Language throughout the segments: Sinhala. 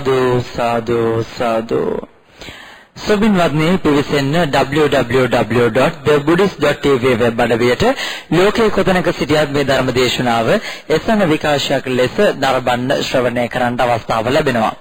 සාදු සාදු සාදු. සුබින් වත්නේ පිවිසෙන්න www.thebuddhist.tv වෙබ් අඩවියට ලෝකයේ කොතැනක සිටියත් මේ ධර්ම දේශනාව එසන විකාශයක් ලෙස දරබන්න ශ්‍රවණය කරන්න අවස්ථාව ලැබෙනවා.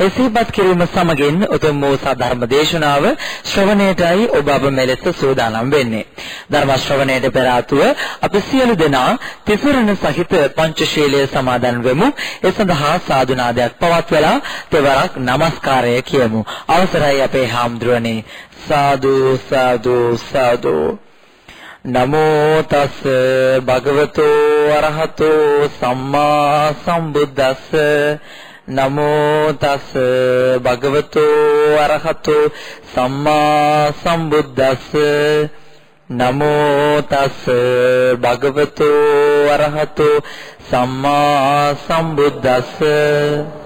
එසේපත් කිරීම සමගින් උතුම් වූ සාධර්ම දේශනාව ශ්‍රවණයටයි ඔබ අප මෙලෙස සූදානම් වෙන්නේ. ධර්ම ශ්‍රවණයට පෙර ආතුව අපි සියලු දෙනා තිසරණ සහිත පංචශීලයේ සමාදන් වෙමු. ඒ සඳහා සාදුනාදයක් පවත්වලා තෙවරක් নমස්කාරය කියමු. අවසරයි අපේ හාමුදුරනේ සාදු සාදු සාදු. නමෝ තස් භගවතෝ අරහතෝ සම්මා සම්බුද්දස්ස. නමෝ තස් භගවතෝ අරහතෝ සම්මා සම්බුද්දස්ස. නමෝ තස් භගවතෝ අරහතෝ සම්මා සම්බුද්දස්ස.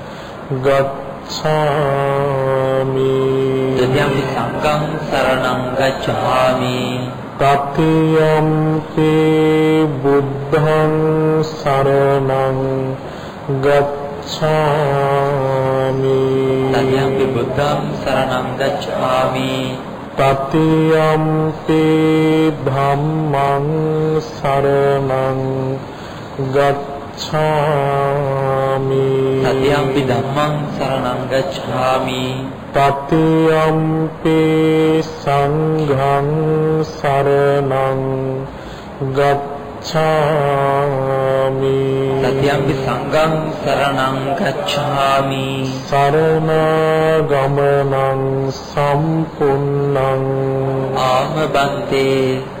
ගච්ඡාමි। යම් සංඝං සරණං ගච්ඡාමි। තතියම් තේ බුද්ධං සරණං ගච්ඡාමි। තතියම් තේ බුද්ධං සරණං ගච්ඡාමි। තතියම් තේ ධම්මං සරණං ගච්ඡාමි। තතියං ပි ධම්මං සරණං ගච්ඡාමි. තතියම්පි සංඝං සරණං ගච්ඡාමි. ပි සංඝං සරණං ගච්ඡාමි. සරණගමනං සම්පුන්නං ආම බන්තේ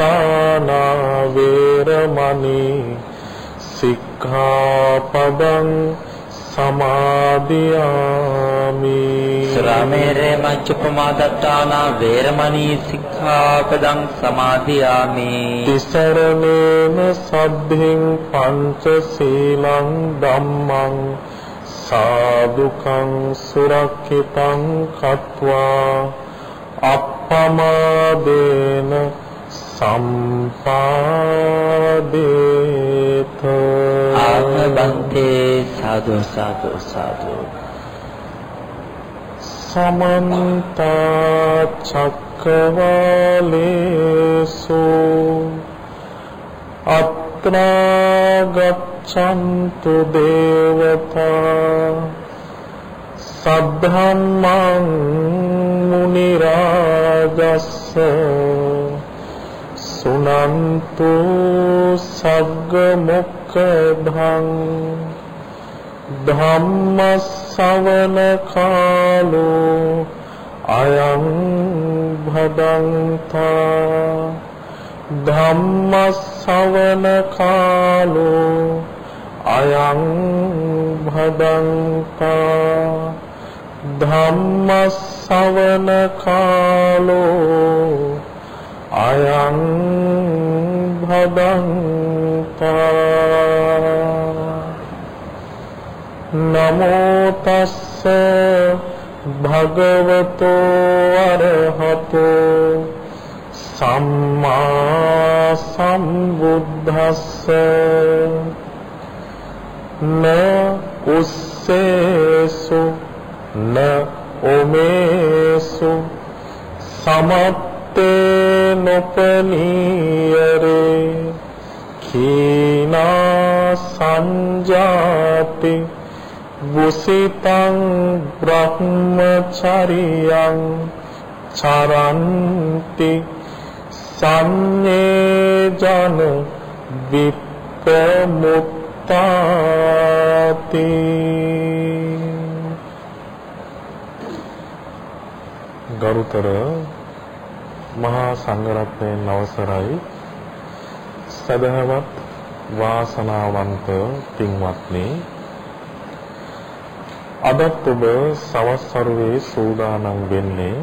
දත්තානා වේරමණී සික්ඛාපදං සමාදියාමි සුරාමේරේ මච්චපමා දත්තානා වේරමණී සික්ඛාපදං සමාදියාමි. තිසරණේන සද්ධින් පංච සීලං ධම්මං සාදුකං සුරක්ෂිතං කତ୍වා අප්පමාදේන සම්පාදේත। ආත්මබන්තේ සාදු සාදු සාදු. සමන්ත චක්කවාලේසු। අත්‍රා ගච්ඡන්තු දේවතා। සද්ධම්මං මුනි රාජස්ස සුනන්තු සග්ග මොක්ඛදං ධම්ම ශවන කාලෝ අයං භදන්තා ධම්ම ශවන කාලෝ අයං භදන්තා ධම්ම ශවන කාලෝ අයං භදන්තා නමෝ තස්ස භගවතෝ අරහතෝ සම්මා සම්බුද්දස්ස න උස්සේසු න ඔමේසු සමත්තේ නොපනීයරේ. කීනා සංජාති බුසිතං බ්‍රහ්මචරියං චරන්ති සංඤේ ජන විප්‍රමුක්තාති. ගරුතර මහා සංඝරත්නයන් අවසරයි. සදහවත් වාසනාවන්ත පින්වත්නි අදත් ඔබ සවස් සරුවේ සූදානම් වෙන්නේ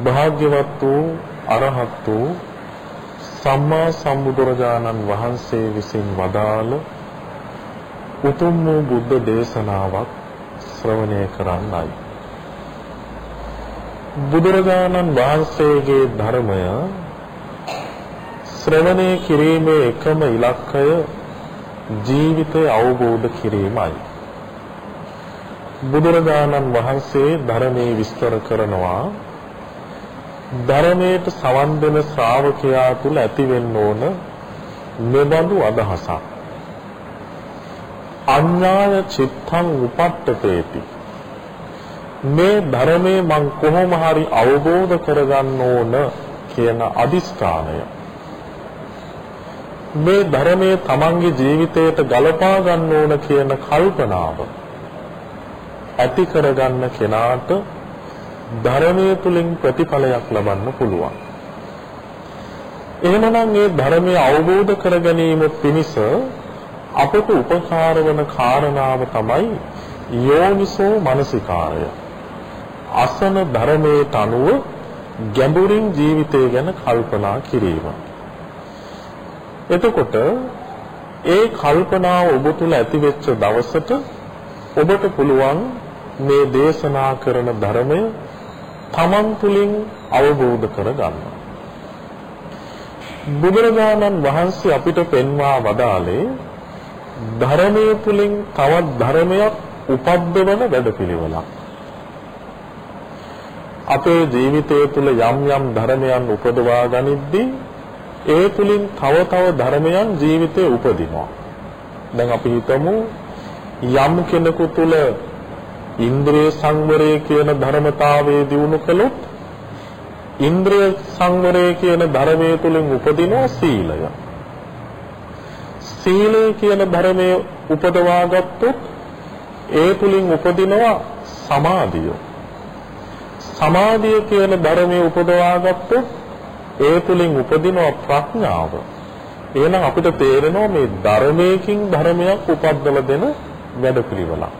භාග්‍යවත් වූ අරහත් වූ සම්මා සම්බුදුරජාණන් වහන්සේ විසින් වදාළ උතුම් වූ බුද්ධ දේශනාවක් ශ්‍රවණය කරන්නයි. බුදුරජාණන් වහන්සේගේ ධර්මය ශ්‍රවණය කිරීමේ එකම ඉලක්කය ජීවිතය අවබෝධ කිරීමයි. බුදුරජාණන් වහන්සේ ධර්මයේ විස්තර කරනවා ධර්මයට සවන් දෙන ශ්‍රාවකයා තුල ඇතිවෙන්න ඕන මෙබඳු අදහසක්. අඤ්ඤාය චිත්තං උපට්ඨපේති මේ ධර්මයේ මං කොහොම හරි අවබෝධ කරගන්න ඕන කියන අදිස්ථානය මේ ධර්මයේ තමන්ගේ ජීවිතයට ගලපා ගන්න ඕන කියන කල්පනාව ඇති කරගන්න කෙනාට ධර්මයේ තුලින් ප්‍රතිඵලයක් ලබන්න පුළුවන්. එහෙමනම් මේ ධර්මය අවබෝධ කර ගැනීම පිණිස අපට උපකාර වන කාරණාව තමයි යෝනිසෝ මනසිකාරය. අසන ධර්මයට අනුව ගැඹුරින් ජීවිතය ගැන කල්පනා කිරීම. එතකොට ඒ කල්පනාව ඔබ තුල ඇති වෙච්ච දවසට ඔබට පුළුවන් මේ දේශනා කරන ධර්මය තමන් තුළින් අවබෝධ කරගන්න. බුදුරජාණන් වහන්සේ අපිට පෙන්වා වදාළේ ධර්මයේ තුලින් තවත් ධර්මයක් උපද්දවන වැඩපිළිවෙලක්. අපේ ජීවිතය තුළ යම් යම් ධර්මයන් උපදවා ගනිද්දී ඒ තුලින් තව තව ධර්මයන් ජීවිතේ උපදිනවා. දැන් අපි හිතමු යම් කෙනෙකු තුළ ඉන්ද්‍රිය සංවරය කියන ධර්මතාවයේ දිනු කළොත් ඉන්ද්‍රිය සංවරය කියන ධර්මයේ තුලින් උපදිනවා සීලය. සීලය කියන ධර්මයේ උපදවා ගත්තොත් ඒ තුලින් උපදිනවා සමාධිය. සමාධිය කියන ධර්මයේ උපදවා ගත්තොත් ඒ තුලින් උපදිනවා ප්‍රඥාව. එහෙනම් අපිට තේරෙනවා මේ ධර්මයකින් ධර්මයක් උපද්දව දෙන වැඩපිළිවෙලක්.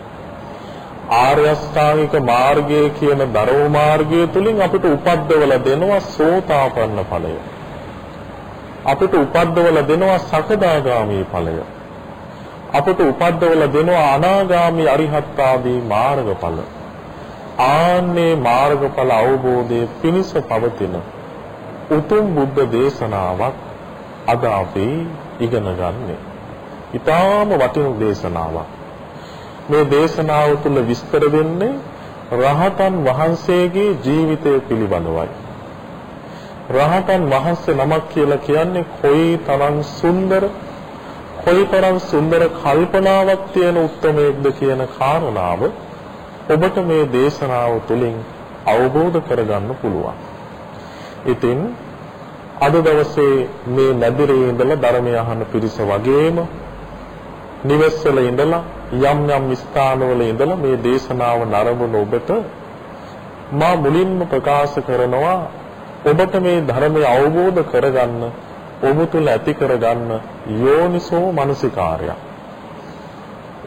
ආර්ය අෂ්ටාංගික මාර්ගය කියන ධර්ම මාර්ගය තුලින් අපිට උපද්දවල දෙනවා සෝතාපන්න ඵලය. අපිට උපද්දවල දෙනවා සකදාගාමී ඵලය. අපට උපද්දවල දෙනවා අනාගාමී අරිහත් ආදී මාර්ගඵල. ආන්නේ මාර්ගඵල අවබෝධයේ පිණිස පවතින උතුම් බුද්ධ දේශනාවක් අද අපි ඉගෙන ගන්නේ. ඊටාම වටින දේශනාවක්. මේ දේශනාව තුළ විස්තර වෙන්නේ රහතන් වහන්සේගේ ජීවිතය පිළිබඳවයි. රහතන් වහන්සේ නමක් කියලා කියන්නේ කොයි තරම් සුන්දර කොයිතරම් සුන්දර කල්පනාවක් තියෙන උත්මයෙක්ද කියන කාරණාව ඔබට මේ දේශනාව තුළින් අවබෝධ කරගන්න පුළුවන්. ඉතින් අද දවසේ මේ නැදිරේ ඉඳලා ධර්මය අහන පිරිස වගේම නිවෙස්වල ඉඳලා යම් යම් ස්ථානවල ඉඳලා මේ දේශනාව නරඹන ඔබට මා මුලින්ම ප්‍රකාශ කරනවා ඔබට මේ ධර්මය අවබෝධ කරගන්න ඔබ තුල ඇති කරගන්න යෝනිසෝ මනසිකාරය.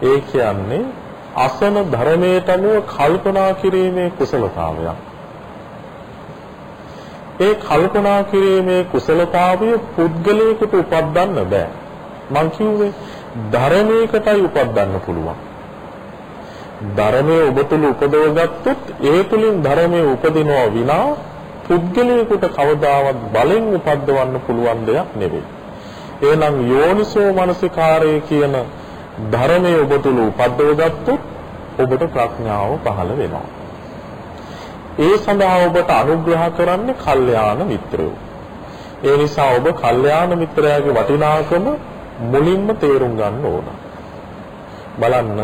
ඒ කියන්නේ අසන ධර්මයට අනුව කල්පනා කිරීමේ කුසලතාවයක්. ඒ කල්පනා කිරීමේ කුසලතාවය පුද්ගලයෙකුට උපදින්න බෑ. මං කිව්වේ ධර්මයකටයි උපදින්න පුළුවන්. ධර්මයේ ඔබ තුල උපදව ගත්තොත් ඒ තුලින් ධර්මයේ උපදිනවා විනා පුද්ගලයෙකුට කවදාවත් බලෙන් උපද්දවන්න පුළුවන් දෙයක් නෙවෙයි. එහෙනම් යෝනිසෝ මනසිකාරය කියන ධර්මයේ ඔබ තුල උපද්දව ගත්තොත් ඔබට ප්‍රඥාව පහළ වෙනවා. ඒ සඳහා ඔබට අනුග්‍රහ කරන්නේ කල්යාණ මිත්‍රයෝ. ඒ නිසා ඔබ කල්යාණ මිත්‍රයාගේ වටිනාකම මුලින්ම තේරුම් ගන්න ඕන. බලන්න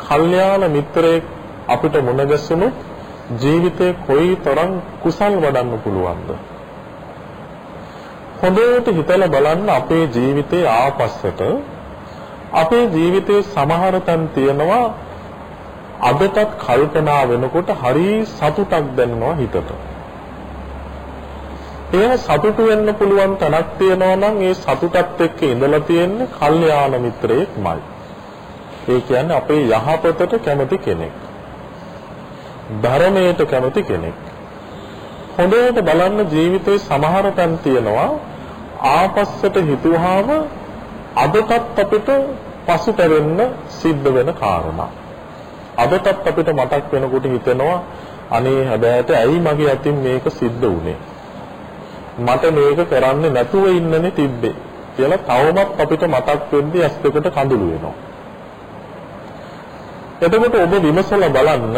කල්යාණ මිත්‍රයෙක් අපිට මුණ ගැසුණොත් ජීවිතේ කොයි තරම් කුසල් වඩන්න පුළුවන්ද? හොඳට හිතලා බලන්න අපේ ජීවිතේ ආපස්සට අපේ ජීවිතේ සමහර තැන් තියෙනවා අදටත් කල්පනා වෙනකොට හරි සතුටක් දැනෙනවා හිතට. ඒ සතුටු වෙන්න පුළුවන් තැනක් තියෙනවා නම් ඒ සතුටත් එක්ක ඉඳලා තියෙන්නේ කල්යාණ මිත්‍රයෙක්මයි. ඒ කියන්නේ අපේ යහපතට කැමති කෙනෙක්. ධර්මයට කැමති කෙනෙක්. හොඳට බලන්න ජීවිතේ සමහර තැන් තියෙනවා ආපස්සට හිතුවාම අදටත් අපිට පසුතැවෙන්න සිද්ධ වෙන කාරණා. අදටත් අපිට මතක් වෙනකොට හිතෙනවා අනේ හැබැයිට ඇයි මගේ අතින් මේක සිද්ධ වුනේ? මට මේක කරන්නේ නැතුව ඉන්නනේ තිබ්බේ කියලා තවමත් අපිට මතක් වෙද්දී ඇස් දෙකට කඳුළු වෙනවා. එතකොට ඔබ විමසලා බලන්න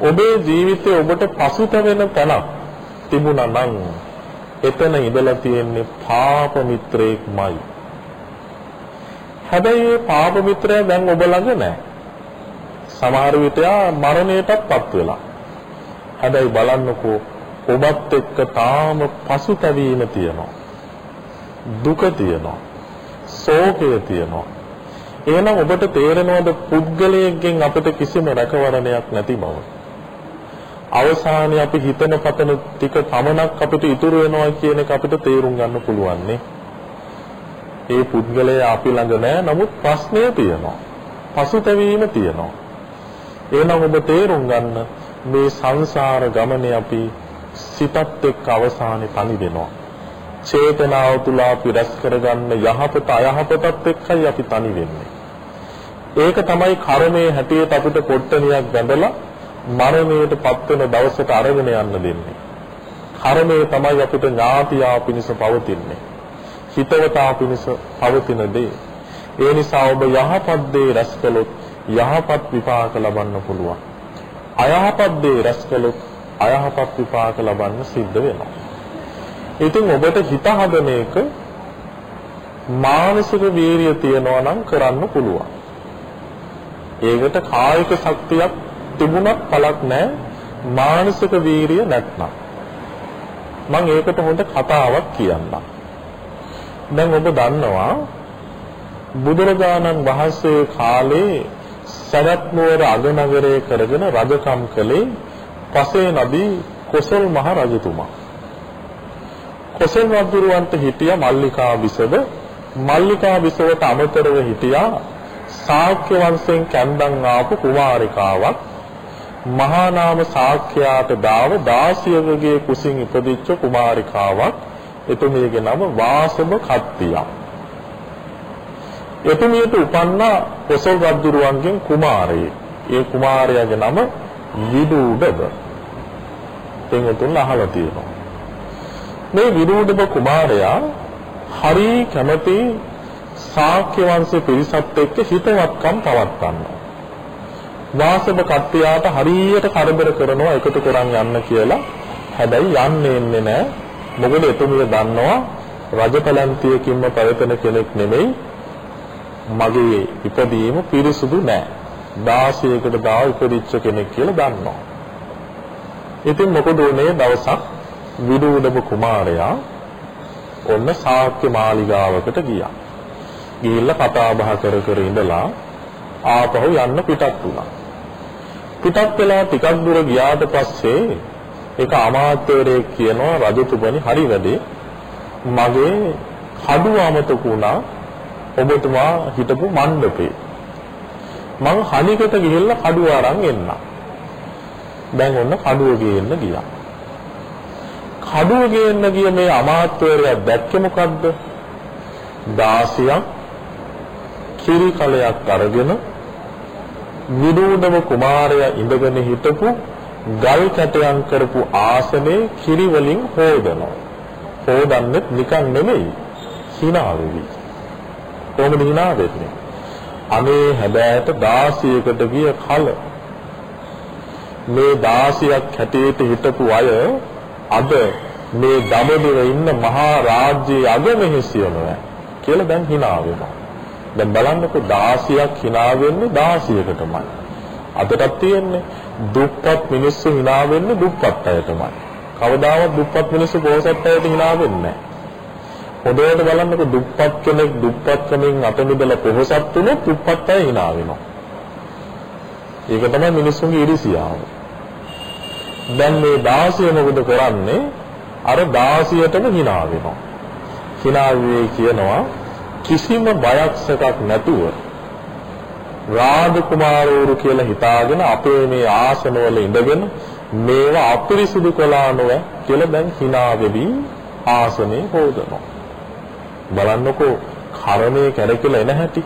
ඔබේ ජීවිතේ ඔබට පසුතැවෙන තැනක් තිබුණා නම් එතන ඉඳලා තියෙන්නේ පාප මිත්‍රයෙක්මයි. හැබැයි මේ පාප මිත්‍රයා දැන් ඔබ ළඟ නැහැ. සමහර විට යා මරණයටත්පත් වෙලා. හැබැයි බලන්නකෝ ඔබත් එක්ක තාම පසුතැවීම තියෙනවා. දුක තියෙනවා. ශෝකය තියෙනවා. එහෙනම් ඔබට තේරෙනවද පුද්ගලයෙක්ගෙන් අපිට කිසිම රැකවරණයක් නැති බව? අවසානයේ අපි හිතන පතන ටික පමණක් අපිට ඉතුරු වෙනවා කියන එක අපිට තේරුම් ගන්න පුළුවන් නේ. ඒ පුද්ගලයා අපි ළඟ නැහැ. නමුත් ප්‍රශ්නය තියෙනවා. පසුතැවීම තියෙනවා. එහෙනම් ඔබ තේරුම් ගන්න මේ සංසාර ගමනේ අපි සිතත් එක්ක අවසානයේ තනි වෙනවා. චේතනාව තුල අපි රැස් කරගන්න යහපත අයහපතත් එක්කයි අපි තනි වෙන්නේ. ඒක තමයි කර්මයේ හැටියට අපිට පොට්ටනියක් බැඳලා මරණයට පත් වෙන දවසට අරගෙන යන්න දෙන්නේ. කර්මය තමයි අපිට ඥාතියා පිණිස පවතින්නේ. හිතවතා පිණිස පවතින දේ. ඒ නිසා ඔබ යහපත් දේ රැස් කළොත් යහපත් විපාක ලබන්න පුළුවන්. අයහපත් දේ රැස් කළොත් අයහපත් විපාක ලබන්න සිද්ධ වෙනවා. ඉතින් ඔබට හිත හදන එක මානසික වීරිය තියනවා නම් කරන්න පුළුවන්. ඒකට කායික ශක්තියක් තිබුණත් පළක් නැහැ මානසික වීරිය නැත්නම්. මම ඒකට හොඳ කතාවක් කියන්නම්. දැන් ඔබ දන්නවා බුදුරජාණන් වහන්සේ කාලේ සවැත් නුවර අගනගරයේ කරගෙන රජකම් කළේ පසේ නදී කොසල් මහ රජතුමා. කොසල් රජුරවන්ට හිටියා මල්ලිකා බිසව මල්ලිකා බිසවට අමතරව හිටියා ශාක්‍ය වංශයෙන් කැන්දන් ආපු කුමාරිකාවක්. මහා නාම ශාක්‍යයාට දාව 16 කුසින් ඉපදිච්ච කුමාරිකාවක්. එතුමියගේ නම වාසම කත්තියක් එතුමියට උපන්නා කොසල් රජුරුවන්ගෙන් කුමාරයෙක්. ඒ කුමාරයාගේ නම විදුඩබ. තෙන්තුන් අහලා තියෙනවා. මේ විදුඩබ කුමාරයා හරි කැමති ශාක්‍ය වංශ පිරිසත් එක්ක හිතවත්කම් පවත්වනවා. වාසබ කට්ටියාට හරියට කරදර කරනවා එකතු කරන් යන්න කියලා. හැබැයි යන්නේ එන්නේ නැහැ. මොකද එතුමිය දන්නවා රජපලන්තියකින්ම පැවතෙන කෙනෙක් නෙමෙයි මගේ ඉපදීම පිරිසුදු නෑ. 16කට දා ඉපදිච්ච කෙනෙක් කියලා දන්නවා. ඉතින් මොකද උනේ දවසක් විදුඩබ කුමාරයා ඔන්න ශාක්‍ය මාලිගාවකට ගියා. ගිහිල්ලා කතා බහ කර කර ඉඳලා ආපහු යන්න පිටත් වුණා. පිටත් වෙලා ටිකක් දුර ගියාට පස්සේ ඒක අමාත්‍යවරයෙක් කියනවා රජතුමනි හරි වැඩේ. මගේ කඩුව අමතක වුණා ඔබතුමා හිටපු මණ්ඩපේ. මං හනිකට ගිහිල්ලා කඩුව අරන් එන්න. දැන් ඔන්න කඩුව ගේන්න ගියා. කඩුව ගේන්න ගිය මේ අමාත්‍යවරයා දැක්කේ මොකද්ද? 16ක් කිරි කලයක් අරගෙන විනෝදව කුමාරයා ඉඳගෙන හිටපු ගල් කැටයන් කරපු ආසනේ කිරි වලින් හොදනවා. හොදන්නේ නිකන් නෙමෙයි. hina වෙවි. කොහොමද hina වෙන්නේ? අනේ හැබෑට 16කට ගිය කල මේ 16ක් හැටියට හිටපු අය අද මේ දඹදිව ඉන්න මහා රාජ්‍යයේ අගමහිසියනවා කියලා දැන් hina වෙනවා. දැන් බලන්නකෝ 16ක් hina වෙන්නේ 16කටමයි. අදටත් තියෙන්නේ දුප්පත් මිනිස්සු hina වෙන්නේ දුප්පත් අයටමයි. කවදාවත් දුප්පත් මිනිස්සු පොහොසත් අයට hina වෙන්නේ නැහැ. හොඳට බලන්නකෝ දුප්පත් කෙනෙක් දුප්පත්කමින් අත මිදලා පොහොසත් වුණොත් දුප්පත් අය hina වෙනවා. ඒක තමයි මිනිස්සුන්ගේ ඉරිසියාව. දැන් මේ 16 මොකද කරන්නේ? අර 16ටම hina වෙනවා. hina වෙයි කියනවා කිසිම බයක් සකක් නැතුව රාජකුමාරවරු කියලා හිතාගෙන අපේ මේ ආසනවල ඉඳගෙන මේවා අපිරිසුදු කළා නොව කියලා දැන් hina වෙවි ආසනේ හොදනවා. බලන්නකෝ කර්මයේ කැරකිලා එන හැටි.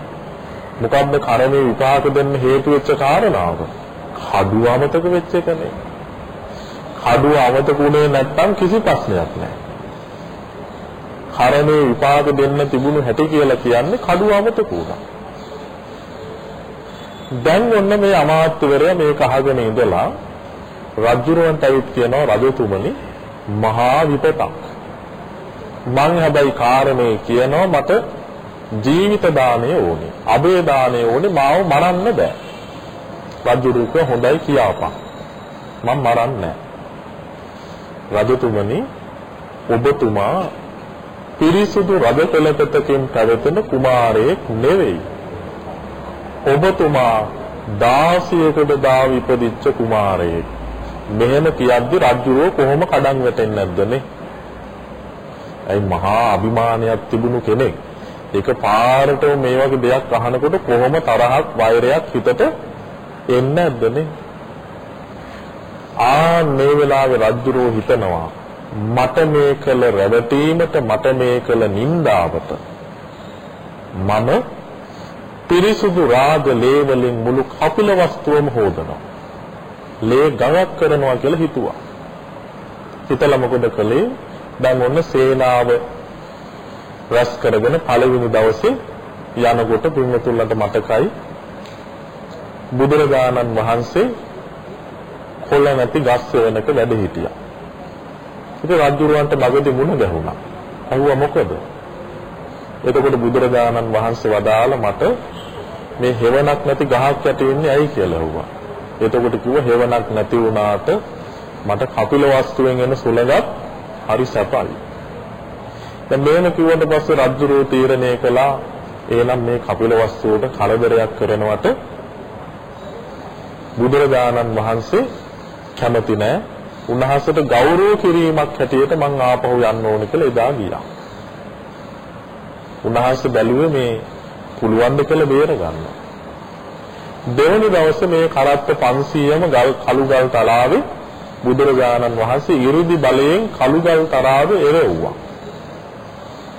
මොකද්ද කර්මයේ විපාක දෙන්න හේතු වෙච්ච කාරණාව? කඩුව අමතක වෙච්ච එකනේ කඩුව අමතක උනේ නැත්තම් කිසි ප්‍රශ්නයක් නැහැ. කර්මයේ විපාක දෙන්න තිබුණු හැටි කියලා කියන්නේ කඩුව අමතක වුණා. දැන් ඔන්න මේ අමාත්‍යවරයා මේක අහගෙන ඉඳලා රජුරවන්ට අවිත් කියනවා රජතුමනි මහා විපතක්. මං හැබැයි කාරණේ කියනවා මට ජීවිත දාණය ඕනේ. අබේ දාණය ඕනේ මාව මරන්න බෑ. රජුරුක හොඳයි කියාපන්. මම මරන්නේ රජතුමනි ඔබතුමා පිරිසුදු රජ පෙළපතකින් පැවතෙන කුමාරයෙක් නෙවෙයි. ඔබතුමා 16කට දා විපදිච්ච කුමාරයෙක්. මෙහෙම කියද්දි රජුරෝ කොහොම කඩන් වැටෙන්නේ නැද්දනේ? ඇයි මහා අභිමානයක් තිබුණු කෙනෙක්. ඒක පාරට මේ වගේ දෙයක් අහනකොට කොහොම තරහක් වෛරයක් හිතට එන්නේ නැද්දනේ? ආ මේ වෙලාවේ රජුරෝ හිතනවා මට මේ කළ රැවටීමට මට මේ කළ නින්දාවට මම පිරිසුදු රාග ලේ වලින් මුළු කපිල වස්තුවම හොදනවා. ලේ ගඟක් කරනවා කියලා හිතුවා. හිතලා මොකද කළේ? දැන් ඔන්න සේනාව රැස් කරගෙන පළවෙනි දවසේ යනකොට පින්වතුන්ලට මතකයි බුදුරජාණන් වහන්සේ කොළ නැති ගස් වෙනක වැඩ හිටියා. ඉතින් රජුරවන්ට මගදී මුණ ගැහුණා. අහුවා මොකද? එතකොට බුදුරජාණන් වහන්සේ වදාළ මට මේ හේවණක් නැති ගහක් යට ඉන්නේ ඇයි කියලා ඇහුවා. එතකොට කිව්වා හේවණක් නැති වුණාට මට කපිල වස්තුවෙන් එන සුළඟත් හරි සැපයි. දැන් මේන කිව්වට පස්සේ රජුරෝ තීරණය කළා එහෙනම් මේ කපිල වස්තුවට කලබරයක් කරනවට බුදුරජාණන් වහන්සේ කැමති නැහැ. උන්වහන්සේට ගෞරව කිරීමක් හැටියට මං ආපහු යන්න ඕන කියලා එදා ගියා. උන්වහන්සේ බැලුවේ මේ පුළුවන් ද කියලා බේර ගන්න. දෙවනි දවසේ මේ කරත්ත 500ම ගල් කළු ගල් තලාවේ බුදුරජාණන් වහන්සේ 이르දි බලයෙන් කළු ගල් තරාවේ එරෙව්වා.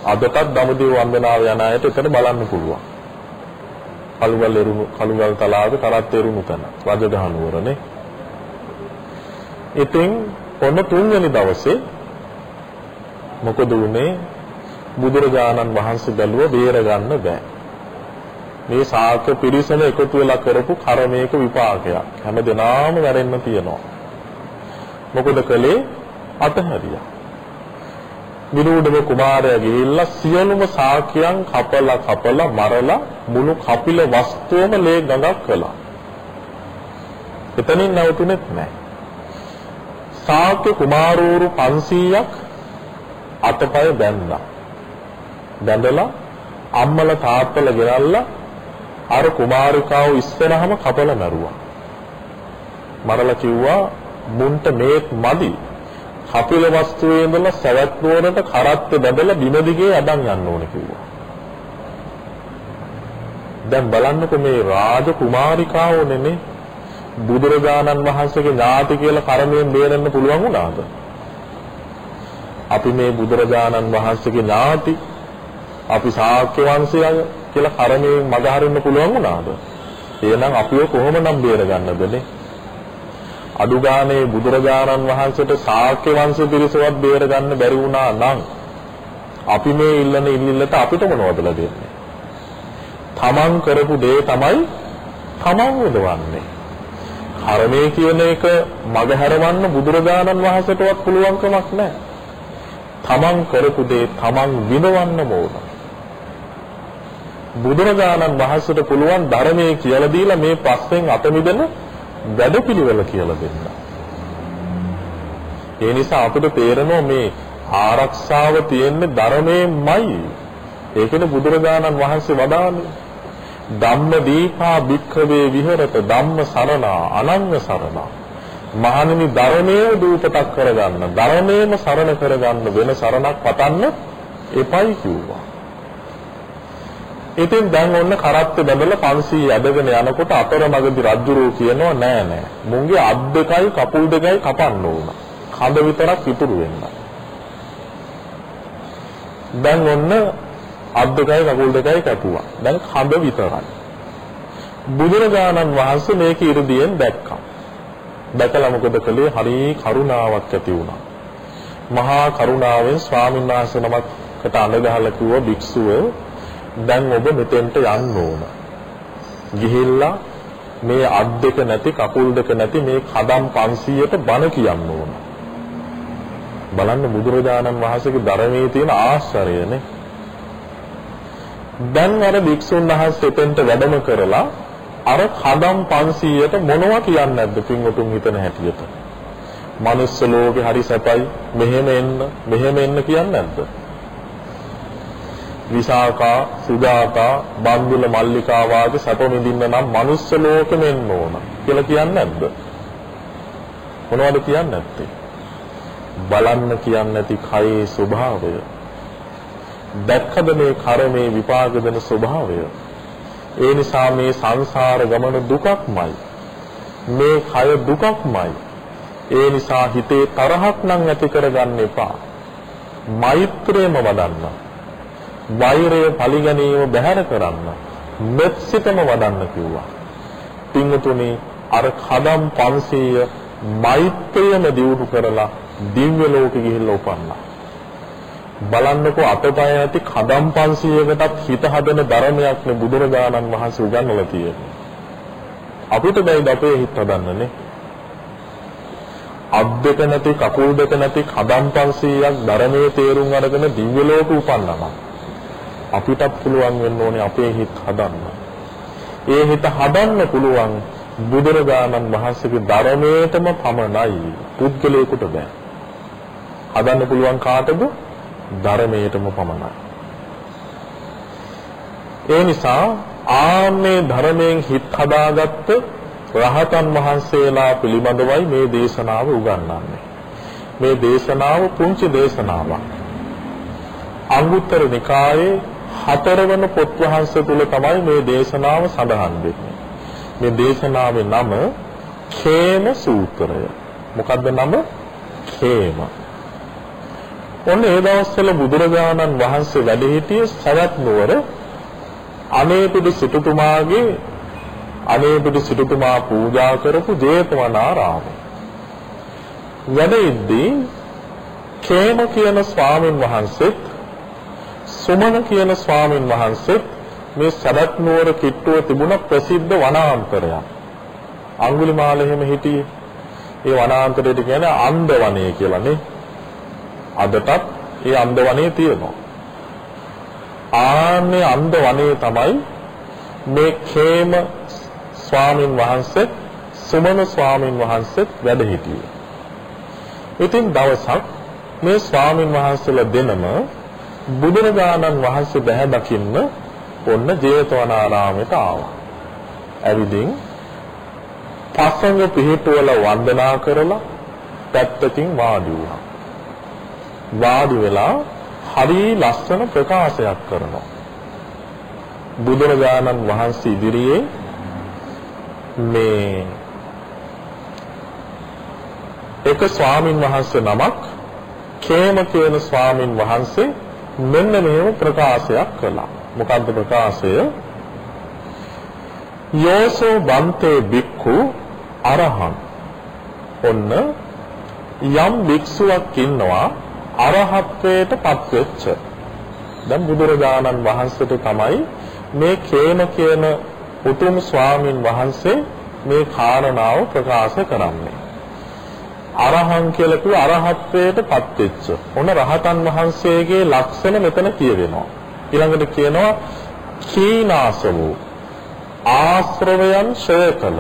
අදටත් දඹදිව වන්දනාව යන අයට එතන බලන්න පුළුවන්. කළු ගල් එරුණු කළු ගල් තලාවේ කරත්ත එරුණු තැන රජදහ නුවරනේ. ඉතින් ඔන්න තුන්වෙනි දවසේ මොකද වුනේ බුදුරජාණන් වහන්සේ බැලුව බේර ගන්න බෑ. මේ ශාක්‍ය පිරිසම එකතු වෙලා කරපු කර්මයක විපාකයක්. හැම දිනාම වැරෙන්න තියෙනවා. මොකද කලේ අතහැරියා. විනෝදව කුමාරයා ගිහිල්ලා සියලුම ශාක්‍යයන් කපලා කපලා මරලා මුළු කපිල වස්තුවම ලේ ගඟක් කළා. එතනින් නැවතුනේත් නැහැ. ශාක්‍ය කුමාරවරු 500ක් අතපය බැන්දා. බැඳලා අම්මලා තාත්තලා ගෙනල්ලා අර කුමාරිකාව ඉස්සරහම කපලා මරුවා. මරලා කිව්වා මුන්ට මේත් මදි. කපිල වස්තුවේ ඉඳලා සවැත් නුවරට කරත්ත බැඳලා බිම දිගේ අඩන් යන්න ඕනේ කිව්වා. දැන් බලන්නකො මේ රාජ කුමාරිකාවෝනේ බුදුරජාණන් වහන්සේගේ ඥාති කියලා කර්මයෙන් බේරෙන්න පුළුවන් වුණාද? අපි මේ බුදුරජාණන් වහන්සේගේ ඥාති අපි ශාක්‍ය වංශය කියලා කර්මයෙන් මගහරින්න පුළුවන් වුණාද? එහෙනම් අපිව කොහොමනම් බේරගන්නදනේ? අඩු ගානේ බුදුරජාණන් වහන්සේට ශාක්‍ය වංශ පිරිසවත් බේරගන්න බැරි වුණා නම් අපි මේ ඉල්ලන ඉල්ලීමට අපිට මොනවද ලැබෙන්නේ? තමන් කරපු දේ තමයි තමන් උදවන්නේ. කර්මය කියන එක මගහැරවන්න බුදුරජාණන් වහන්සේටවත් පුළුවන් කමක් නැහැ. තමන් කරපු දේ තමන් විඳවන්න ඕන. බුදුරජාණන් වහන්සේට පුළුවන් ධර්මයේ කියලා දීලා මේ පස්සෙන් අත මිදෙන වැඩපිළිවෙල කියලා දෙන්න. ඒ නිසා අපිට තේරෙනවා මේ ආරක්ෂාව තියෙන්නේ ධර්මයෙන්මයි. ඒකනේ බුදුරජාණන් වහන්සේ වදාළේ ධම්ම දීපා භික්ඛවේ විහෙරත ධම්ම සරණා අනන්‍ය සරණා මහණෙනි ධර්මයේ දූපතක් කරගන්න ධර්මයේම සරණ කරගන්න වෙන සරණක් පතන්න එපයි කිව්වා. ඉතින් දැන් ඔන්න කරත්ත බැඳලා 500 ඇදගෙන යනකොට අතරමඟදී රජුරෝ කියනවා නෑ නෑ මුංගේ අත් දෙකයි කකුල් දෙකයි කපන්න ඕන. කඳ විතරක් ඉතුරු වෙන්න. දැන් ඔන්න අත් දෙකයි කකුල් දෙකයි කැපුවා. දැන් කඳ විතරයි. බුදුරජාණන් වහන්සේ මේක ඉරදීෙන් දැක්කා. දැකලා මොකද කළේ? හරි කරුණාවක් ඇති වුණා. මහා කරුණාවෙන් ස්වාමීන් වහන්සේ නමකට අඬ ගහලා කිව්වා භික්ෂුව දැන් ඔබ මෙතෙන්ට යන්න ඕන. ගිහිල්ලා මේ අත් දෙක නැති කකුල් දෙක නැති මේ කදම් 500ට බණ කියන්න ඕන. බලන්න බුදුරජාණන් වහන්සේගේ ධර්මයේ තියෙන ආශ්චර්යනේ. දැන් අර භික්ෂුන් වහන්සේ එතෙන්ට වැඩම කරලා අර කඩම් 500ට මොනවා කියන්නේ නැද්ද පින්වතුන් හිතන හැටියට? මනුස්ස ලෝකේ හරි සැපයි මෙහෙම එන්න මෙහෙම එන්න කියන්නේ නැද්ද? විසාකා සුජාතා බන්දුල මල්ලිකා වාගේ සැප විඳින්න නම් මනුස්ස ලෝකෙම එන්න ඕන කියලා කියන්නේ නැද්ද? මොනවද කියන්නේ නැත්තේ? බලන්න කියන්නේ නැති කයේ ස්වභාවය. දැක්කද මේ කර්මයේ විපාක දෙන ස්වභාවය? ඒ නිසා මේ සංසාර ගමන දුකක්මයි. මේ කය දුකක්මයි. ඒ නිසා හිතේ තරහක් නම් ඇති කරගන්න එපා. මෛත්‍රියම වඩන්න. වෛරය පරිගැනීම බැහැර කරන්න මෙත්සිතම වඩන්න කිව්වා පින්තුනි අර කදම් 500 මෛත්‍රියම දියුණු කරලා දිව්‍ය ලෝකෙ ගිහිල්ලා උපන්නා බලන්නකෝ අතපය ඇති කදම් 500කටත් හිත හදන ධර්මයක් නේ බුදුරජාණන් වහන්සේ උගන්වලා තියෙන්නේ. අපිට බැයි අපේ හිත හදන්නනේ. අත් දෙක නැති කකුල් දෙක නැති කදම් 500ක් ධර්මයේ තේරුම් අරගෙන දිව්‍ය ලෝක උපන්නම අපිටත් පුළුවන් වෙන්න ඕනේ අපේ හිත හදන්න. ඒ හිත හදන්න පුළුවන් බුදුරජාණන් වහන්සේගේ ධර්මයේටම පමණයි පුද්ගලයෙකුට බෑ. හදන්න පුළුවන් කාටද? ධර්මයටම පමණයි. ඒ නිසා ආන්නේ ධර්මයෙන් හිත හදාගත්ත රහතන් වහන්සේලා පිළිබඳවයි මේ දේශනාව උගන්වන්නේ. මේ දේශනාව පුංචි දේශනාවක්. අංගුත්තර නිකායේ හතරවන පොත් වහන්සේ තුල තමයි මේ දේශනාව සඳහන් වෙන්නේ. මේ දේශනාවේ නම khේම සූත්‍රය. මොකද්ද නම? khේම. ඔන්න ඒ දවස්වල බුදුරජාණන් වහන්සේ වැඩ සිටියේ සවැත් නුවර අනේපිඩි සිටුතුමාගේ අනේපිඩි සිටුතුමා පූජා කරපු ජේතවනාරාමයේ. වැඩ ඉද්දී කේම කියන ස්වාමින් වහන්සේත් සුමන කියන ස්වාමින් වහන්සේත් මේ සවැත් නුවර කිට්ටුව තිබුණ ප්‍රසිද්ධ වනාන්තරයක්. අඟුලිමාල එහෙම හිටියේ. ඒ වනාන්තරයට කියන්නේ අන්ද වනය කියලා නේ. අදටත් ඒ අන්ද වනයේ තියෙනවා. ආන්නේ අන්ද වනයේ තමයි මේ khේම ස්වාමින් වහන්සේ සුමන ස්වාමින් වහන්සේත් වැඩ සිටියේ. ඉතින් දවසක් මේ ස්වාමින් වහන්සේලා දෙනම බුදුරජාණන් වහන්සේ බැහැ දකින්න ඔන්න ජේතවනාරාමයට ආවා. ඇවිදින් පසඟ පිහිටුවල වන්දනා කරලා පැත්තකින් වාඩි වුණා. වාඩි වෙලා හරි ලස්සන ප්‍රකාශයක් කරනවා. බුදුරජාණන් වහන්සේ ඉදිරියේ මේ එක ස්වාමින් වහන්සේ නමක් කේම කියන ස්වාමින් වහන්සේ මෙන්න මෙහෙම ප්‍රකාශයක් කළා. මොකද්ද ප්‍රකාශය? යෝසෝ බන්තේ බික්ඛු අරහං. ඔන්න යම් භික්ෂුවක් ඉන්නවා අරහත්ත්වයට පත්වෙච්ච. දැන් බුදුරජාණන් වහන්සේට තමයි මේ කේම කියන උතුම් ස්වාමින් වහන්සේ මේ කාරණාව ප්‍රකාශ කරන්නේ. අරහං කියලා කිව්ව අරහත්ත්වයට පත්වෙච්ච. ඔන්න රහතන් වහන්සේගේ ලක්ෂණ මෙතන කියවෙනවා. ඊළඟට කියනවා කීනාස වූ ආශ්‍රවයන් ඡය කළ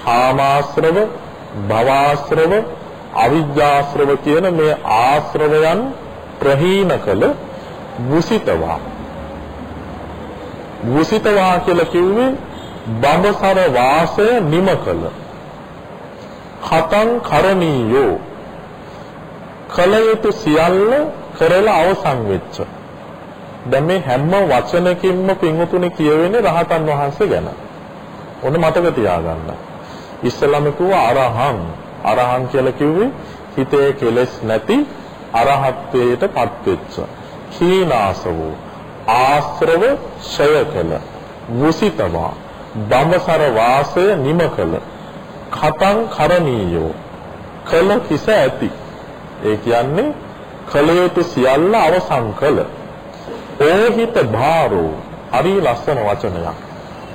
කාමාශ්‍රව භවආශ්‍රව අවිජ්ජාශ්‍රව කියන මේ ආශ්‍රවයන් ප්‍රහීන කළ මුසිතවා මුසිතවා කියලා කිව්වේ බඹසර වාසය නිම කළ කතං කරණීයෝ කල යුතු සියල්ල කරලා අවසන් වෙච්ච දැන් මේ හැම වචනකින්ම පින්වතුනි කියවෙන්නේ රහතන් වහන්සේ ගැන. ඔන්න මතක තියාගන්න. ඉස්සලම කිව්වා අරහං. අරහං කියලා කිව්වේ හිතේ කෙලෙස් නැති අරහත්ත්වයටපත් වෙච්ච. කීනාස වූ ආශ්‍රව ඡය කළ මුසිතවා බඹසර වාසය නිම කළ කතං කරණීයෝ. කල කිස ඇති. ඒ කියන්නේ කල යුතු සියල්ල අවසන් කළ. ඕහිත භාරෝ. හරි ලස්සන වචනයක්.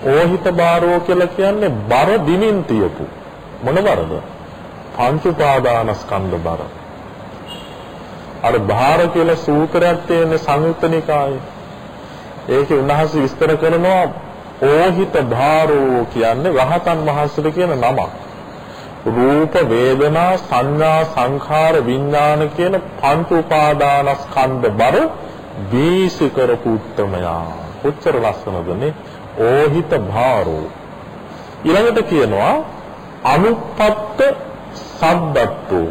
ඕහිත භාරෝ කියලා කියන්නේ බර දිමින් තියපු. මොන බරද පංච උපාදානස්කන්ධ බර. අර භාර කියලා සූත්‍රයක් තියෙන සංයුත්ත නිකායේ. ඒකේ උන්වහන්සේ විස්තර කරනවා ඕහිත භාරෝ කියන්නේ රහතන් වහන්සේට කියන නමක්. රූප වේදනා සංඥා සංඛාර විඥාන කියන පංච උපාදානස්කන්ධ බර දීසි කරපු උත්තමයා කොච්චර ලස්සනද නේ? ඕහිත භාරෝ. ඊළඟට කියනවා අනුපත්ත සද්දත්තෝ.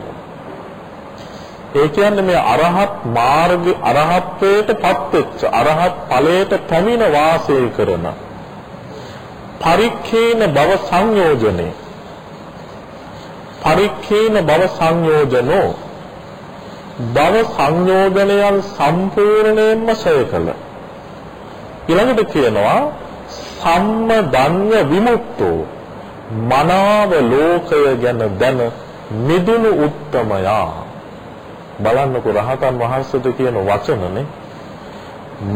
ඒ කියන්නේ මේ අරහත් මාර්ගය අරහත්ත්වයට පත්වෙච්ච අරහත් ඵලයට පැමිණ වාසය කරන පරික්ඛේන භව සංයෝජනේ. පරික්ඛේන භව සංයෝජනෝ. භව සංයෝජනයන් සම්පූර්ණයෙන්ම ඡය කළ. ඊළඟට කියනවා සම්මදඤ්ඤ විමුක්තෝ. මනාව ලෝකය ගැන දැන මිදුණු උත්තමයා. බලන්නකෝ රහතන් වහන්සේට කියන වචනනේ.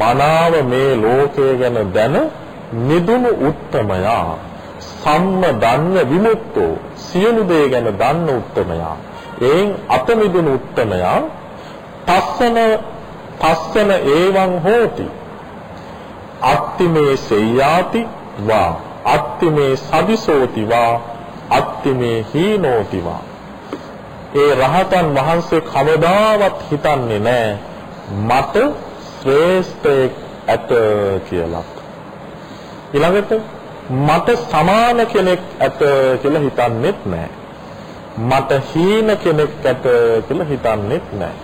මනාව මේ ලෝකය ගැන දැන මිදුණු උත්තමයා. සම්මදඤ්ඤ විමුක්තෝ සියලු දේ ගැන දන්න උත්තමයා. එයින් අත මිදුණු උත්තමයා පස්සන පස්සන ඒවං හෝති. අත්තිමේ සෙය්‍යාති වා අත්තිමේ සදිසෝති වා අත්තිමේ හීනෝති වා. ඒ රහතන් වහන්සේ කවදාවත් හිතන්නේ නැහැ මට ශ්‍රේෂ්ඨයෙක් ඇත කියලා. ඊළඟට මට සමාන කෙනෙක් ඇත කියලා හිතන්නේත් නැහැ. මට හීන කෙනෙක් ඇත කියලා හිතන්නේත් නැහැ.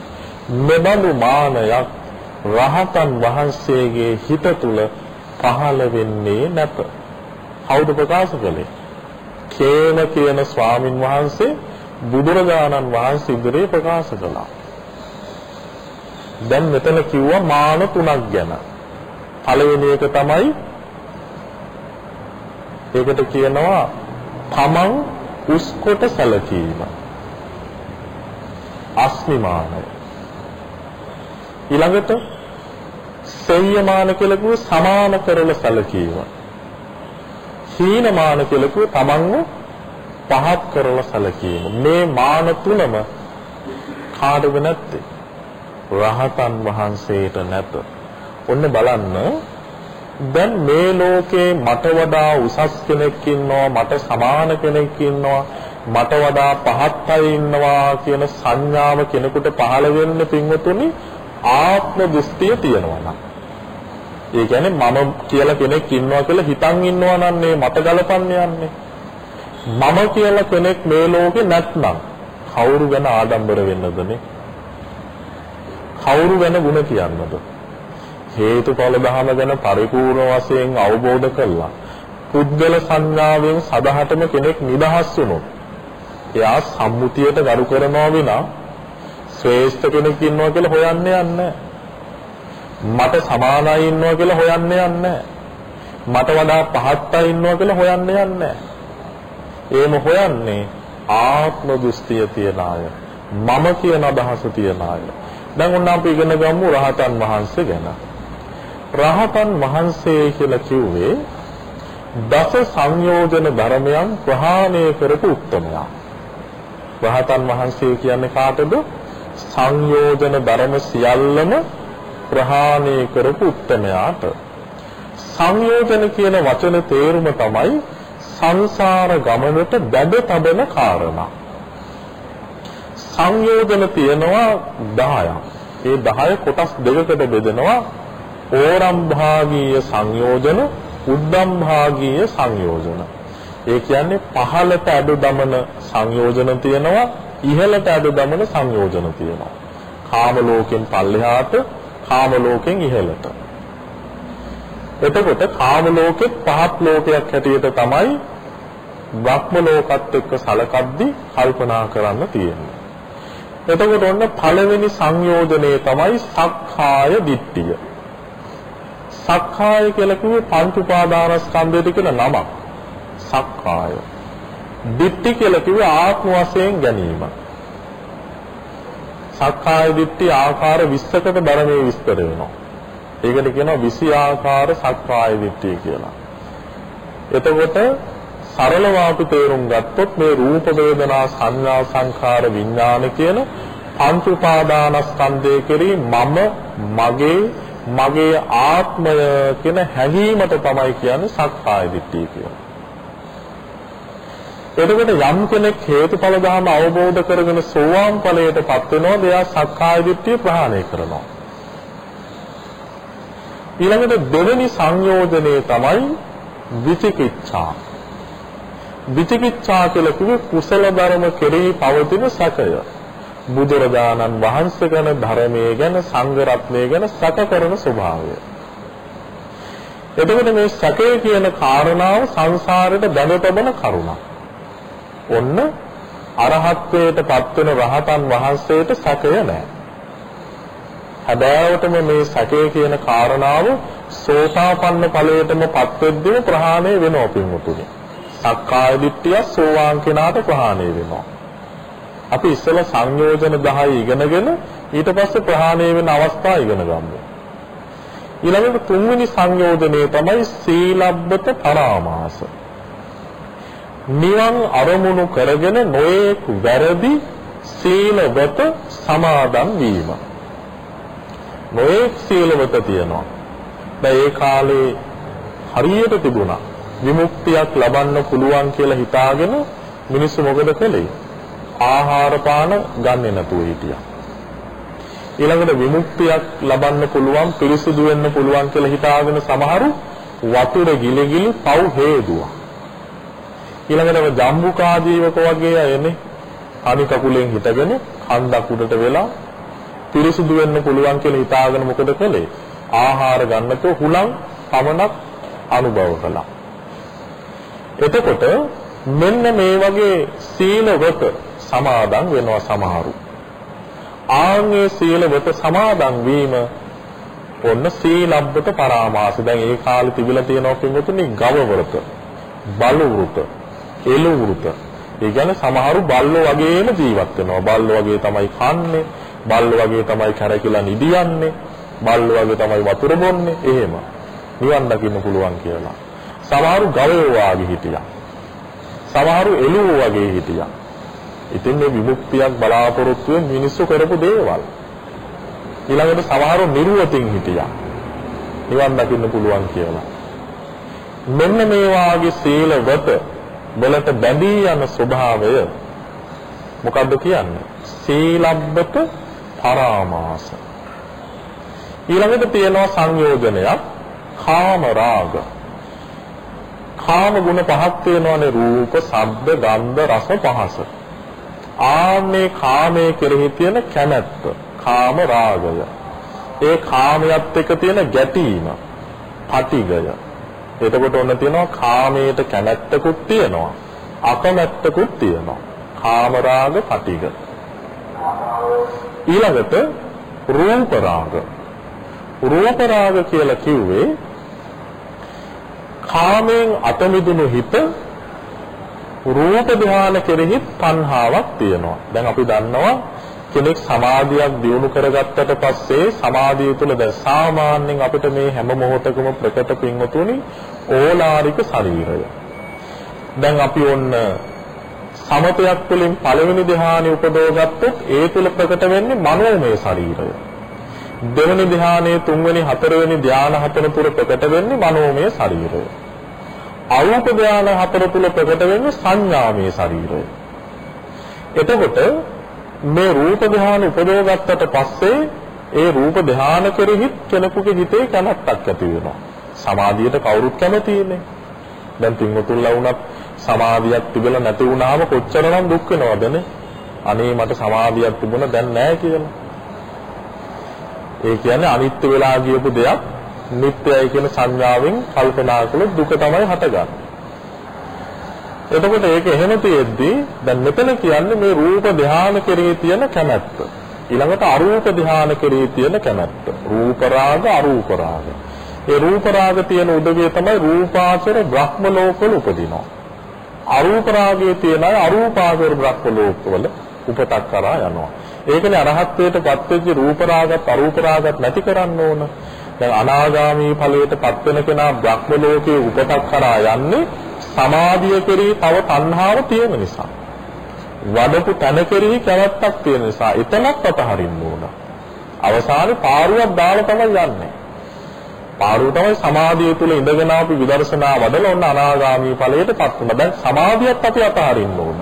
මෙබඳු මානයක් රහතන් වහන්සේගේ හිත තුල පහළ වෙන්නේ නැත. කවුද ප්‍රකාශ කළේ? කේම කියන ස්වාමින් වහන්සේ බුදුරජාණන් වහන්සේ ඉදිරියේ ප්‍රකාශ කළා. දැන් මෙතන කිව්වා මාන තුනක් ගැන. පළවෙනි එක තමයි ඒකට කියනවා තමන් උස් කොට සැලකීම. අස්මිමානය. ඊළඟට සෙය්‍යමාන කියලා කිව්ව සමාන කරල සැලකීම. හීනමාන කියලා කිව්ව තමන්ව පහත් කරලා සැලකීම. මේ මාන තුනම කාටද නැත්තේ? රහතන් වහන්සේට නැත. ඔන්න බලන්න දැන් මේ ලෝකේ මට වඩා උසස් කෙනෙක් ඉන්නවා මට සමාන කෙනෙක් ඉන්නවා මට වඩා පහත් අය ඉන්නවා කියන සංඥාව කෙනෙකුට පහළ වෙන්න පින්වතුනි ආත්ම දෘෂ්ටිය තියෙනවා නම් ඒ කියන්නේ මම කියලා කෙනෙක් ඉන්නවා කියලා හිතන් ඉන්නවා නම් මේ මත ගලපන්න යන්නේ. මම කියලා කෙනෙක් මේ ලෝකේ නැත්නම් කවුරු ගැන ආඩම්බර වෙන්නද මේ? කවුරු ගැන ಗುಣ කියන්නද? හේතුඵල ධහම ගැන පරිපූර්ණ වශයෙන් අවබෝධ කළා. පුද්ගල සංඥාවෙන් සදහටම කෙනෙක් නිදහස් වුණොත් එයා සම්මුතියට ගරු කරනවා විනා ශ්‍රේෂ්ඨ කෙනෙක් ඉන්නවා කියලා හොයන්නේ නැහැ. මට සමානයි ඉන්නවා කියලා හොයන්නේ නැහැ. මට වඩා පහත් අය ඉන්නවා කියලා හොයන්නේ නැහැ. ඒම හොයන්නේ ආත්ම දෘෂ්ටිය තියන අය. මම කියන අදහස තියන අය. දැන් ඔන්න අපි ඉගෙන ගමු රහතන් වහන්සේ ගැන. රහතන් වහන්සේ කියලා කිව්වේ දස සංයෝජන ධර්මයන් ප්‍රහාණය කරපු උත්තමයා. රහතන් වහන්සේ කියන්නේ කාටද? සංයෝජන ධර්ම සියල්ලම ප්‍රහාණය කරපු උත්තමයාට. සංයෝජන කියන වචන තේරුම තමයි සංසාර ගමනට බැඳ තබන කාරණා. සංයෝජන තියෙනවා 10ක්. ඒ 10 කොටස් දෙකකට බෙදෙනවා ඕරම් භාගීය සංයෝජන, උද්දම් භාගීය සංයෝජන. ඒ කියන්නේ පහළට අඩු දමන සංයෝජන තියෙනවා, ඉහළට අඩු දමන සංයෝජන තියෙනවා. කාම ලෝකෙන් පල්ලෙහාට, කාම ලෝකෙන් ඉහළට. එතකොට කාම ලෝකෙත් පහත් ලෝකයක් හැටියට තමයි බ්‍රහ්ම ලෝකත් එක්ක සලකද්දී කල්පනා කරන්න තියෙන්නේ. එතකොට ඔන්න පළවෙනි සංයෝජනය තමයි සක්කාය දිට්ඨිය. සක්කාය කියලා කිව්වේ පංච උපාදානස්කන්ධයට කියන නමක්. සක්කාය. දිට්ඨි කියලා කිව්වේ ආත්ම වශයෙන් ගැනීම. සක්කාය දිට්ඨි ආකාර 20කට ධර්මයේ විස්තර වෙනවා. ඒකට කියනවා 20 ආකාර සක්කාය දිට්ඨිය කියලා. එතකොට සරලව අපි තේරුම් ගත්තොත් මේ රූප වේදනා සංඥා සංඛාර විඥාන කියන පංච උපාදානස්කන්ධය කෙරෙහි මම මගේ මගේ ආත්මය කියන හැඟීමට තමයි කියන්නේ සක්කාය දිට්ඨිය කියලා. එතකොට යම් කෙනෙක් හේතුඵල ධර්ම අවබෝධ කරගෙන සෝවාන් ඵලයටපත් වෙනවද එයා සක්කාය දිට්ඨිය ප්‍රහාණය කරනවා. ඊළඟට දෙවෙනි සංයෝජනයේ තමයි විචිකිච්ඡා. විචිකිච්ඡා කියලා කිව්වේ කුසල ධර්ම කෙරෙහි පවතින සැකය. බුදුරජාණන් වහන්සේ ගැන ධර්මයේ ගැන සංඝ රත්නය ගැන සැක කරන ස්වභාවය. එතකොට මේ සැකය කියන කාරණාව සංසාරයට බැඳ තබන කරුණක්. ඔන්න අරහත්ත්වයට පත්වන රහතන් වහන්සේට සැකය නැහැ. හැබෑවටම මේ සැකය කියන කාරණාව සෝතාපන්න ඵලයටම පත්වෙද්දීම ප්‍රහාණය වෙනවා පින්වතුනි. සක්කාය දිට්ඨිය සෝවාන් කෙනාට ප්‍රහාණය වෙනවා. අපි ඉස්සෙල්ලා සංයෝජන 10 ඉගෙනගෙන ඊට පස්සේ ප්‍රහාණය වෙන අවස්ථා ඉගෙන ගමු. ඊළඟට තුන්වෙනි සංයෝජනය තමයි සීලබ්බත පරාමාස. නිවන් අරමුණු කරගෙන නොයෙක් වැරදි සීලවත සමාදන් වීම. නොයෙක් සීලවත තියෙනවා. දැන් ඒ කාලේ හරියට තිබුණා. විමුක්තියක් ලබන්න පුළුවන් කියලා හිතාගෙන මිනිස්සු මොකද කළේ? ආහාර පාන ගන්නේ නැතුව හිටියා. ඊළඟට විමුක්තියක් ලබන්න පුළුවන් පිරිසුදු වෙන්න පුළුවන් කියලා හිතාගෙන සමහරු වතුර ගිලිගිලි පව් හේදුවා. ඊළඟට ජම්බුකා ජීවක වගේ අයනේ අනි කකුලෙන් හිටගෙන කන්දක් උඩට වෙලා පිරිසුදු වෙන්න පුළුවන් කියලා හිතාගෙන මොකද කළේ? ආහාර ගන්නතෝ හුලං පමණක් අනුභව කළා. එතකොට මෙන්න මේ වගේ සීලවත සමාදන් වෙනවා සමහරු. ආන්ගේ සීලවත සමාදන් වීම ඔන්න සීලබ්බත පරාමාස. දැන් ඒ කාලේ තිබිලා තියෙනවා කිව්වොතුනි ගව වෘත, බලු වෘත, එළු වෘත. ඒ කියන්නේ සමහරු බල්ලෝ වගේම ජීවත් වෙනවා. බල්ලෝ වගේ තමයි කන්නේ, බල්ලෝ වගේ තමයි කැරකිලා නිදියන්නේ, බල්ලෝ වගේ තමයි වතුර බොන්නේ. එහෙම. නිවන් දකින්න පුළුවන් කියලා. සමහරු ගවයෝ වාගේ හිටියා. සමහරු එළුවෝ වගේ හිටියා. ඉතින් මේ විමුක්තියක් බලාපොරොත්තු වෙන මිනිස්සු කරපු දේවල්. ඊළඟට සමහරව නිර්වතින් හිටියා. නිවන් දකින්න පුළුවන් කියලා. මෙන්න මේ වාගේ සීලවත වලට බැඳී යන ස්වභාවය මොකද්ද කියන්නේ? සීලබ්බත පරාමාස. ඊළඟට තියෙනවා සංයෝජනයක් කාම රාග. කාම ගුණ පහක් තියෙනවානේ රූප, ශබ්ද, ගන්ධ, රස, පහස. ආන්නේ කාමයේ කෙරෙහි තියෙන කැමැත්ත, කාම රාගය. ඒ කාමයට එක්ක තියෙන ගැටීම, පටිගය. එතකොට ඔන්න තියෙනවා කාමයට කැමැත්තකුත් තියෙනවා, අකමැත්තකුත් තියෙනවා. කාම රාග, පටිග. ඊළඟට රූප රාග. රූප රාග කියලා කිව්වේ කාමයෙන් අත මිදුණු හිත රූප ධාන කෙරෙහි තණ්හාවක් තියෙනවා. දැන් අපි දන්නවා කෙනෙක් සමාධියක් දියුණු කරගත්තට පස්සේ සමාධිය තුළ දැන් සාමාන්‍යයෙන් අපිට මේ හැම මොහොතකම ප්‍රකට පින්වතුනි ඕලාරික ශරීරය. දැන් අපි ඔන්න සමතයක් තුළින් පළවෙනි ධ්‍යානෙ උපදවගත්තොත් ඒ තුළ ප්‍රකට වෙන්නේ මනෝමය ශරීරය. දෙවෙනි ධ්‍යානයේ තුන්වෙනි හතරවෙනි ධ්‍යාන හතර තුල ප්‍රකට වෙන්නේ මනෝමය ශරීරය. අරූප ධ්‍යාන හතර තුල ප්‍රකට වෙන්නේ සංඥාමය ශරීරය. එතකොට මේ රූප ධ්‍යාන උපදවගත්තට පස්සේ ඒ රූප ධ්‍යාන කෙරෙහි කෙනෙකුගේ හිතේ කැමැත්තක් ඇති වෙනවා. සමාධියට කවුරුත් කැමතිනේ. දැන් තින්වතුන්ලා වුණත් සමාධියක් තිබෙලා නැති වුණාම කොච්චරනම් දුක් වෙනවදනේ? අනේ මට සමාධියක් තිබුණා දැන් නැහැ කියලා. ඒ කියන්නේ අනිත්‍ය වෙලා ගියපු දෙයක් නිට්ටයයි කියන සංඥාවෙන් කල්පනා කළොත් දුක තමයි හටගන්නේ. එතකොට ඒක එහෙම තියෙද්දි දැන් මෙතන කියන්නේ මේ රූප ධානය කෙරෙහි තියෙන කැමැත්ත. ඊළඟට අරූප ධානය කෙරෙහි තියෙන කැමැත්ත. රූප රාග අරූප රාග. ඒ රූප රාග තියෙන උදවිය තමයි රූපාචර බ්‍රහ්ම ලෝකවල උපදිනවා. අරූප රාගයේ තියෙන අය අරූපාචර බ්‍රහ්ම ලෝකවල උපතක් කරා යනවා. ඒකනේ අරහත්ත්වයට පත්වෙච්ච රූප රාගත් අරූප රාගත් නැති කරන්න ඕන. දැන් අනාගාමී ඵලයට පත් වෙන කෙනා බ්‍රහ්ම ලෝකයේ උපතක් කරා යන්නේ සමාධිය කෙරෙහි තව තණ්හාව තියෙන නිසා. වඩපු තන කෙරෙහි කැමැත්තක් තියෙන නිසා එතනක් අතහරින්න ඕන. අවසානයේ පාරුවක් දාලා තමයි යන්නේ. පාරුව තමයි සමාධිය තුල ඉඳගෙන අපි විදර්ශනා වඩලා ඔන්න අනාගාමී ඵලයට පත් වෙනවා. දැන් සමාධියත් අපි අතහරින්න ඕන.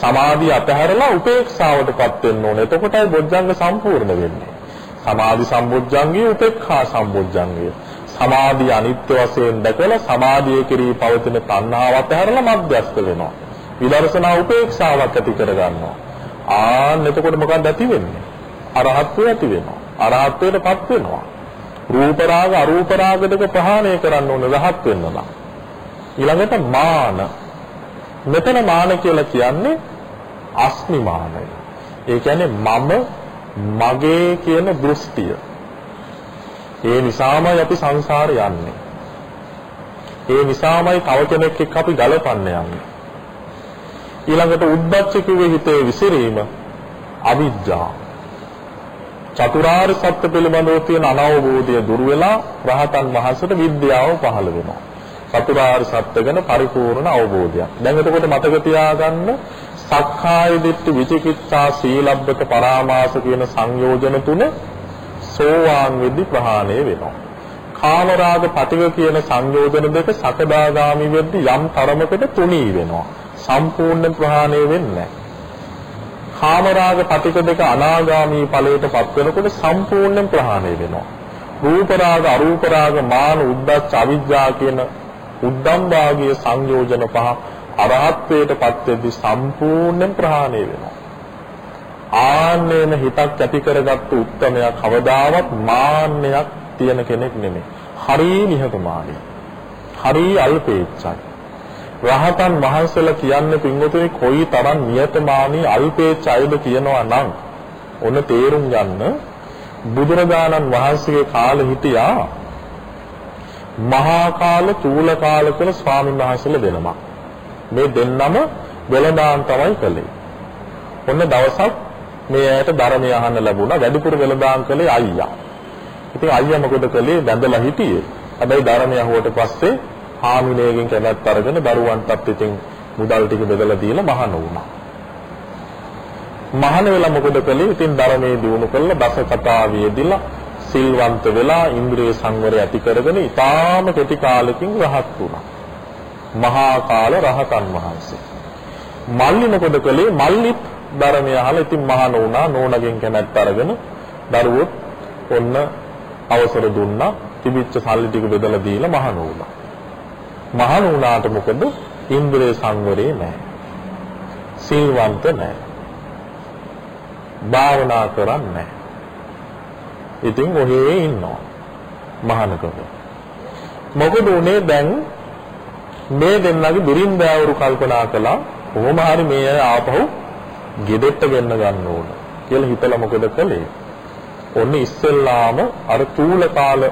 සමාධිය අතහැරලා උපේක්ෂාවටපත් වෙන්න ඕන. එතකොටයි බොජ්ජංග සම්පූර්ණ වෙන්නේ. සමාධි සම්බොජ්ජංගය උපේක්ඛා සම්බොජ්ජංගය. සමාධිය අනිත්‍ය වශයෙන් දැකලා සමාධිය කෙරෙහි පවතින තණ්හාව අතහැරලා මධ්‍යස්ත වෙනවා. විදර්ශනා උපේක්ෂාවක් ඇති කරගන්නවා. ආන්න එතකොට මොකක්ද ඇති වෙන්නේ? අරහත්ත්වය ඇති වෙනවා. අරහත්ත්වයටපත් වෙනවා. රූප රාග අරූප රාග දෙක ප්‍රහාණය කරන්න ඕනේ රහත් වෙන්න නම්. ඊළඟට මාන. මෙතන මාන කියලා කියන්නේ අස්මිමානය. ඒ කියන්නේ මම මගේ කියන දෘෂ්ටිය. ඒ නිසාමයි අපි සංසාරේ යන්නේ. ඒ නිසාමයි තව කෙනෙක් එක්ක අපි ගලපන්න යන්නේ. ඊළඟට උද්දච්ච කිව්වේ හිතේ විසිරීම අවිජ්ජා. චතුරාර්ය සත්‍ය පිළිබඳව තියෙන අනවබෝධය දුර වෙලා රහතන් වහන්සේට විද්‍යාව පහළ වෙනවා. චතුරාර්ය සත්‍ය ගැන පරිපූර්ණ අවබෝධයක්. දැන් එතකොට මතක තියාගන්න සක්කාය දිට්ඨි විචිකිච්ඡා සීලබ්බත පරාමාස කියන සංයෝජන තුන සෝවාන් වෙද්දි ප්‍රහාණය වෙනවා. කාමරාග පටික කියන සංයෝජන දෙක සකදාගාමි වෙද්දි යම් තරමකට තුනී වෙනවා. සම්පූර්ණ ප්‍රහාණය වෙන්නේ කාමරාග පටික දෙක අනාගාමී ඵලයට පත් වෙනකොට සම්පූර්ණ ප්‍රහාණය වෙනවා. රූප රාග අරූප රාග මාන උද්දච්ච අවිජ්ජා කියන උද්දම් භාගීය සංයෝජන පහ අරහත්ත්වයට පත් වෙද්දී සම්පූර්ණයෙන් ප්‍රහාණය වෙනවා. ආන්නේන හිතක් ඇති කරගත්තු උත්තරමයා කවදාවත් මාන්නයක් තියෙන කෙනෙක් නෙමෙයි. හරි නිහතමානී. හරි අල්පේච්ඡයි. රහතන් වහන්සේලා කියන්නේ පින්වතුනි කොයි තරම් නියතමානී අල්පේච්ඡයිද කියනවා නම් ඔන්න තේරුම් ගන්න බුදුරජාණන් වහන්සේගේ කාලෙ හිටියා මහා කාල චූල කාල කියලා ස්වාමීන් වහන්සේලා දෙනමක්. මේ දෙන්නම වෙළඳාම් තමයි කළේ. ඔන්න දවසක් මේ ඇයට ධර්මය අහන්න ලැබුණා. වැඩිපුර වෙළඳාම් කළේ අයියා. ඉතින් අයියා මොකද කළේ? බැඳලා හිටියේ. හැබැයි ධර්මය අහුවට පස්සේ හාමිනේගෙන් කැමැත්ත අරගෙන දරුවන්ටත් ඉතින් මුදල් ටික බෙදලා දීලා මහාන වුණා. මහාන වෙලා මොකද කළේ? ඉතින් ධර්මයේ දිනු කළා දස කතාවියදීලා සිල්වන්ත වෙලා ඉන්ද්‍රිය සංවරය ඇති කරගෙන ඊටාම කෙටි කාලෙකින් රහත් වුණා. මහා කාල රහතන් වහන්සේ. මල්ලි මොකද කළේ? මල්ලිත් ධර්මය අහලා ඉතින් මහාන වුණා. නෝනගෙන් කැමැත්ත අරගෙන දරුවොත් ඔන්න අවසර දුන්නා තිබිච්ච සල්ලි ටික බෙදලා දීලා මහාන වුණා. මහාන වුණාට මොකද? ඉන්ද්‍රිය සංවරේ නැහැ. සීලවන්ත නැහැ. භාවනා කරන්නේ නැහැ. ඉතින් ඔහේ ඉන්නවා. මහානකම. මොකද උනේ දැන් මේ දෙන්නගේ බිරින්දෑවරු කල්පනා කළා කොහොම හරි මේ අය ආපහු ගෙදෙට්ට ගෙන්න ගන්න ඕන කියලා හිතලා මොකද කළේ? ඔන්න ඉස්සෙල්ලාම අර තූල කාල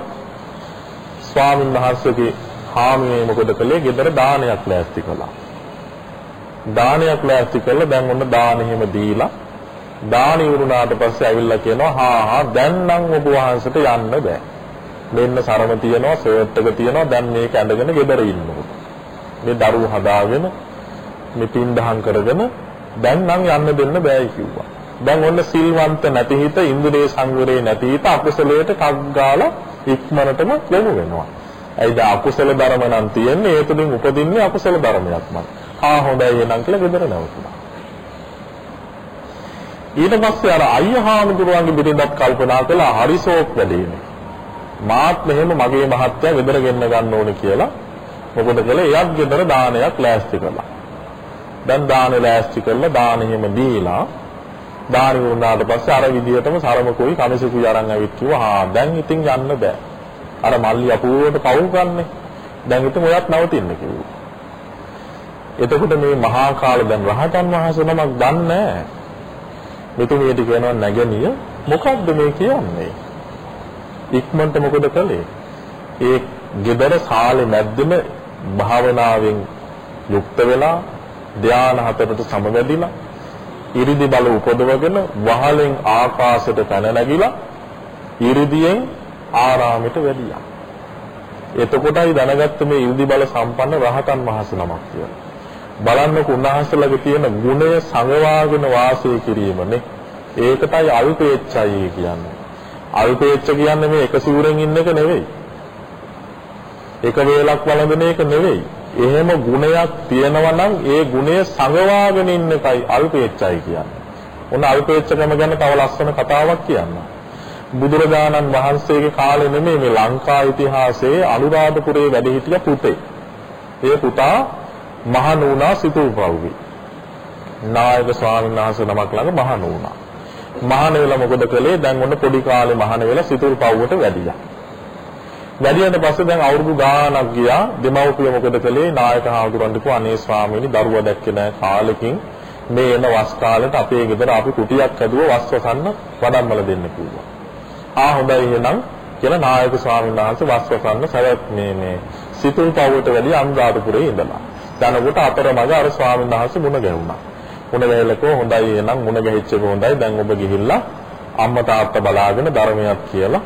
ස්වාමීන් වහන්සේගේ හාමියේ මොකද කළේ? ගෙදර දානයක් ලෑස්ති කළා. දානයක් ලෑස්ති කළා දැන් ඔන්න දාන එහෙම දීලා දාන ඉවරුනාට පස්සේ ඇවිල්ලා කියනවා හා හා දැන් නම් ඔබ වහන්සේට යන්න බෑ. මෙන්න සරම තියනවා, සර්ට් එක තියනවා, දැන් මේක ඇඳගෙන ගෙදර ඉන්නවා. මේ දරුවෝ හදාගෙන මේ පින් දහම් කරගෙන දැන් නම් යන්න දෙන්න බෑ කිව්වා. දැන් ඔන්න සිල්වන්ත නැති හිත, ඉන්ද්‍රිය සංවරේ නැති හිත අකුසලයට කක් ගාලා ඉක්මනටම යොමු වෙනවා. ඇයිද අකුසල ධර්ම නම් තියෙන්නේ ඒ තුලින් උපදින්නේ අකුසල ධර්මයක්මයි. ආ හොඳයි එනං කියලා ගෙදර නැවතුණා. ඊට පස්සේ අර අයියහාමුදුරුවන්ගේ පිටින්වත් කල්පනා කළා හරිසෝක් වැඩේනේ. මාත් මෙහෙම මගේ මහත්තයා ගෙදර ගෙන්න ගන්න ඕනේ කියලා මොකද කළේ? එයත් ගෙදර දානයක් ලෑස්ති කළා. දැන් දාන ලෑස්ති කරලා දාන එහෙම දීලා දාන වුණාට පස්සේ අර විදියටම සරමකුයි කමිසකුයි අරන් ඇවිත් කිව්වා හා දැන් ඉතින් යන්න බෑ. අර මල්ලි අපූර්වට පවු ගන්නෙ. දැන් ඉතින් ඔයත් නවතින්න කිව්වා. එතකොට මේ මහා කාල දැන් රහතන් වහන්සේ නමක් දන්නේ නැහැ. මෙතුමියට කියනවා නැගණිය මොකක්ද මේ කියන්නේ? ඉක්මනට මොකද කළේ? ඒ gedara සාලේ මැද්දෙම භාවනාවෙන් යුක්ත වෙලා ධානා හතරට සමවැදිලා ඉරිදි බල උපදවගෙන වහලෙන් ආකාශයට පැන නැගිලා ඉරිදියෙන් ආරාමයට වැඩියා. එතකොටයි දැනගත්ත මේ ඉරිදි බල සම්පන්න රහතන් වහන්සේ නමක් කියලා. බලන්නකො උන්වහන්සේලාගේ තියෙන ගුණය සංවාගෙන වාසය කිරීමනේ. ඒකටයි අල්පේච්ඡයි කියන්නේ. අල්පේච්ඡ කියන්නේ මේ එක සූරෙන් ඉන්න එක නෙවෙයි. එක වේලක් වළඳන එක නෙවෙයි. එහෙම ගුණයක් තියෙනවා නම් ඒ ගුණය සංගවාගෙන ඉන්න එකයි අල්පේච්ඡයි කියන්නේ. ඔන්න අල්පේච්ඡකම ගැන තව ලස්සන කතාවක් කියන්න. බුදුරජාණන් වහන්සේගේ කාලේ නෙමෙයි මේ ලංකා ඉතිහාසයේ අනුරාධපුරයේ වැඩ සිටිය පුතේ. ඒ පුතා මහණුණා සිතුල්පව්වේ. නායක ස්වාමීන් වහන්සේ නමක් ළඟ මහණුණා. මහාන වෙලා මොකද කළේ? දැන් ඔන්න පොඩි කාලේ මහාන වෙලා සිතුල්පව්වට වැඩියා. වැඩියට පස්සේ දැන් අවුරුදු ගාණක් ගියා දෙමව්පිය මොකද කළේ නායක හාමුදුරන්ට කිව්වා අනේ ස්වාමීනි දරුවා දැක්කේ නැහැ කාලෙකින් මේ එන වස් කාලෙට අපේ ගෙදර අපි කුටියක් හැදුව වස් වසන්න වඩම්මල දෙන්න කිව්වා. ආ හොඳයි එහෙනම් කියලා නායක ස්වාමීන් වහන්සේ වස් වසන්න සවැත් මේ මේ සිතුල් පවුවට වැඩි අනුරාධපුරේ ඉඳලා. යනකොට අතරමඟ අර ස්වාමීන් වහන්සේ මුණ ගැහුණා. මුණ ගැහිලකෝ හොඳයි එහෙනම් මුණ ගැහිච්ච එක හොඳයි දැන් ඔබ ගිහිල්ලා අම්මා තාත්තා බලාගෙන ධර්මයක් කියලා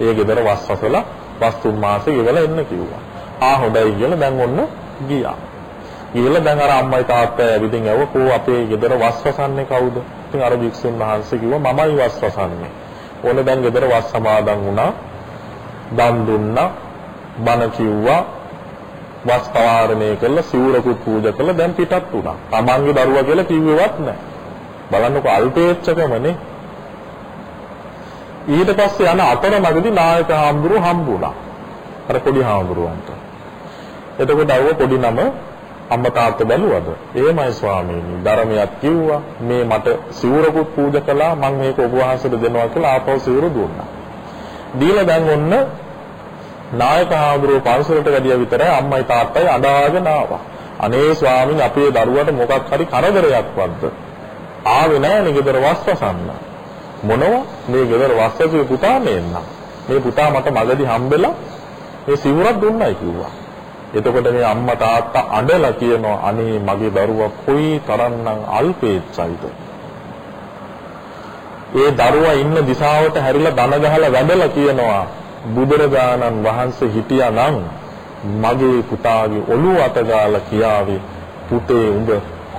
ඒ ගෙදර වස් වසලා වස්තුන් මාසේ ගෙවලා එන්න කිව්වා. ආ හොඳයි කියලා දැන් ඔන්න ගියා. ගිහලා දැන් අර අම්මයි තාත්තයි ඇවිදින් ඇව කෝ අපේ ගෙදර වස් වසන්නේ කවුද? ඉතින් අර වික්ෂුන් වහන්සේ කිව්වා මමයි වස් වසන්නේ. ඕන දැන් ගෙදර වස් සමාදන් වුණා. දන් දුන්නා. බණ කිව්වා. වස් පවාරණය කළා සිවුරකුත් පූජා කළා දැන් පිටත් වුණා. තමන්ගේ දරුවා කියලා කිව්වෙවත් නැහැ. බලන්නකෝ අල්පේච්ඡකමනේ ඊට පස්සේ යන අතරමඟදී නායක හාමුදුරුව හම්බුණා. අර පොඩි හාමුදුරුවන්ට. එතකොට අවව පොඩි නම අම්මා තාත්තා බැලුවද? එහෙමයි ස්වාමීනි. ධර්මයක් කිව්වා. මේ මට සිවුරකුත් පූජා කළා. මම මේක ඔබ වහන්සේට දෙනවා කියලා ආපහු සිවුර දුන්නා. දීලා දැන් ඔන්න නායක හාමුදුරුව පන්සලට වැඩිය විතරයි අම්මයි තාත්තයි අඬාගෙන ආවා. අනේ ස්වාමීනි අපේ දරුවට මොකක් හරි කරදරයක්වත්ද? ආවේ නැහැ නේ ගෙදර වස්වසන්න. මොනවා මේ ගෙදර වස්සසුවේ පුතා නේන්නම්. මේ පුතා මට මගදී හම්බෙලා මේ සිවුරක් දුන්නයි කිව්වා. එතකොට මේ අම්මා තාත්තා අඬලා කියනවා අනේ මගේ දරුවා කොයි තරම්නම් අල්පේච්ඡයිද. ඒ දරුවා ඉන්න දිශාවට හැරිලා දන ගහලා වැඳලා කියනවා බුදුරජාණන් වහන්සේ හිටියානම් මගේ පුතාගේ ඔළුව අත ගාලා කියාවේ පුතේ උඹ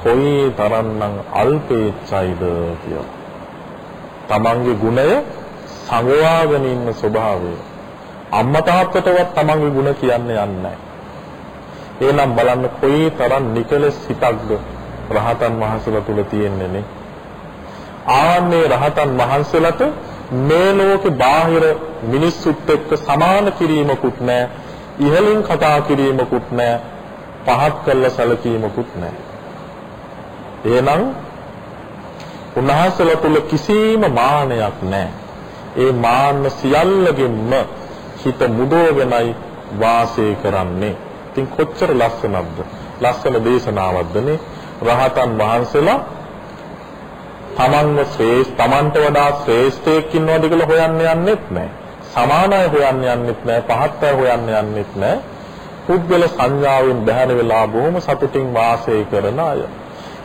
කොයි තරම්නම් අල්පේච්ඡයිද කියලා. තමන්ගේ ගුණය සංවාගෙන ඉන්න ස්වභාවය. අම්මා තාත්තටවත් තමන්ගේ ගුණ කියන්න යන්නේ නැහැ. එහෙනම් බලන්න කොයි තරම් නිකලස් හිතක්ද රහතන් වහන්සේලා තුල තියෙන්නේ නේ. ආන්නේ රහතන් වහන්සේලාට මේ ලෝකේ බාහිර මිනිස්සුත් එක්ක සමාන කිරීමකුත් නැහැ. ඉහලින් කතා කිරීමකුත් නැහැ. පහත් කළ සැලකීමකුත් නැහැ. එහෙනම් උන්වහන්සේලා තුල කිසිම මානයක් නැහැ. ඒ මාන්න සියල්ලගෙන්ම හිත මුදවගෙනයි වාසය කරන්නේ. ඉතින් කොච්චර ලස්සනක්ද? ලස්සන දේශනාවක්දනේ. රහතන් වහන්සේලා තමන්ව ශ්‍රේෂ්ඨ තමන්ට වඩා ශ්‍රේෂ්ඨයෙක් ඉන්නවද කියලා හොයන්න යන්නෙත් නැහැ. සමාන අය හොයන්න යන්නෙත් නැහැ. පහත් අය හොයන්න යන්නෙත් නැහැ. පුද්ගල සංඥාවෙන් බැහැර වෙලා බොහොම සතුටින් වාසය කරන අය.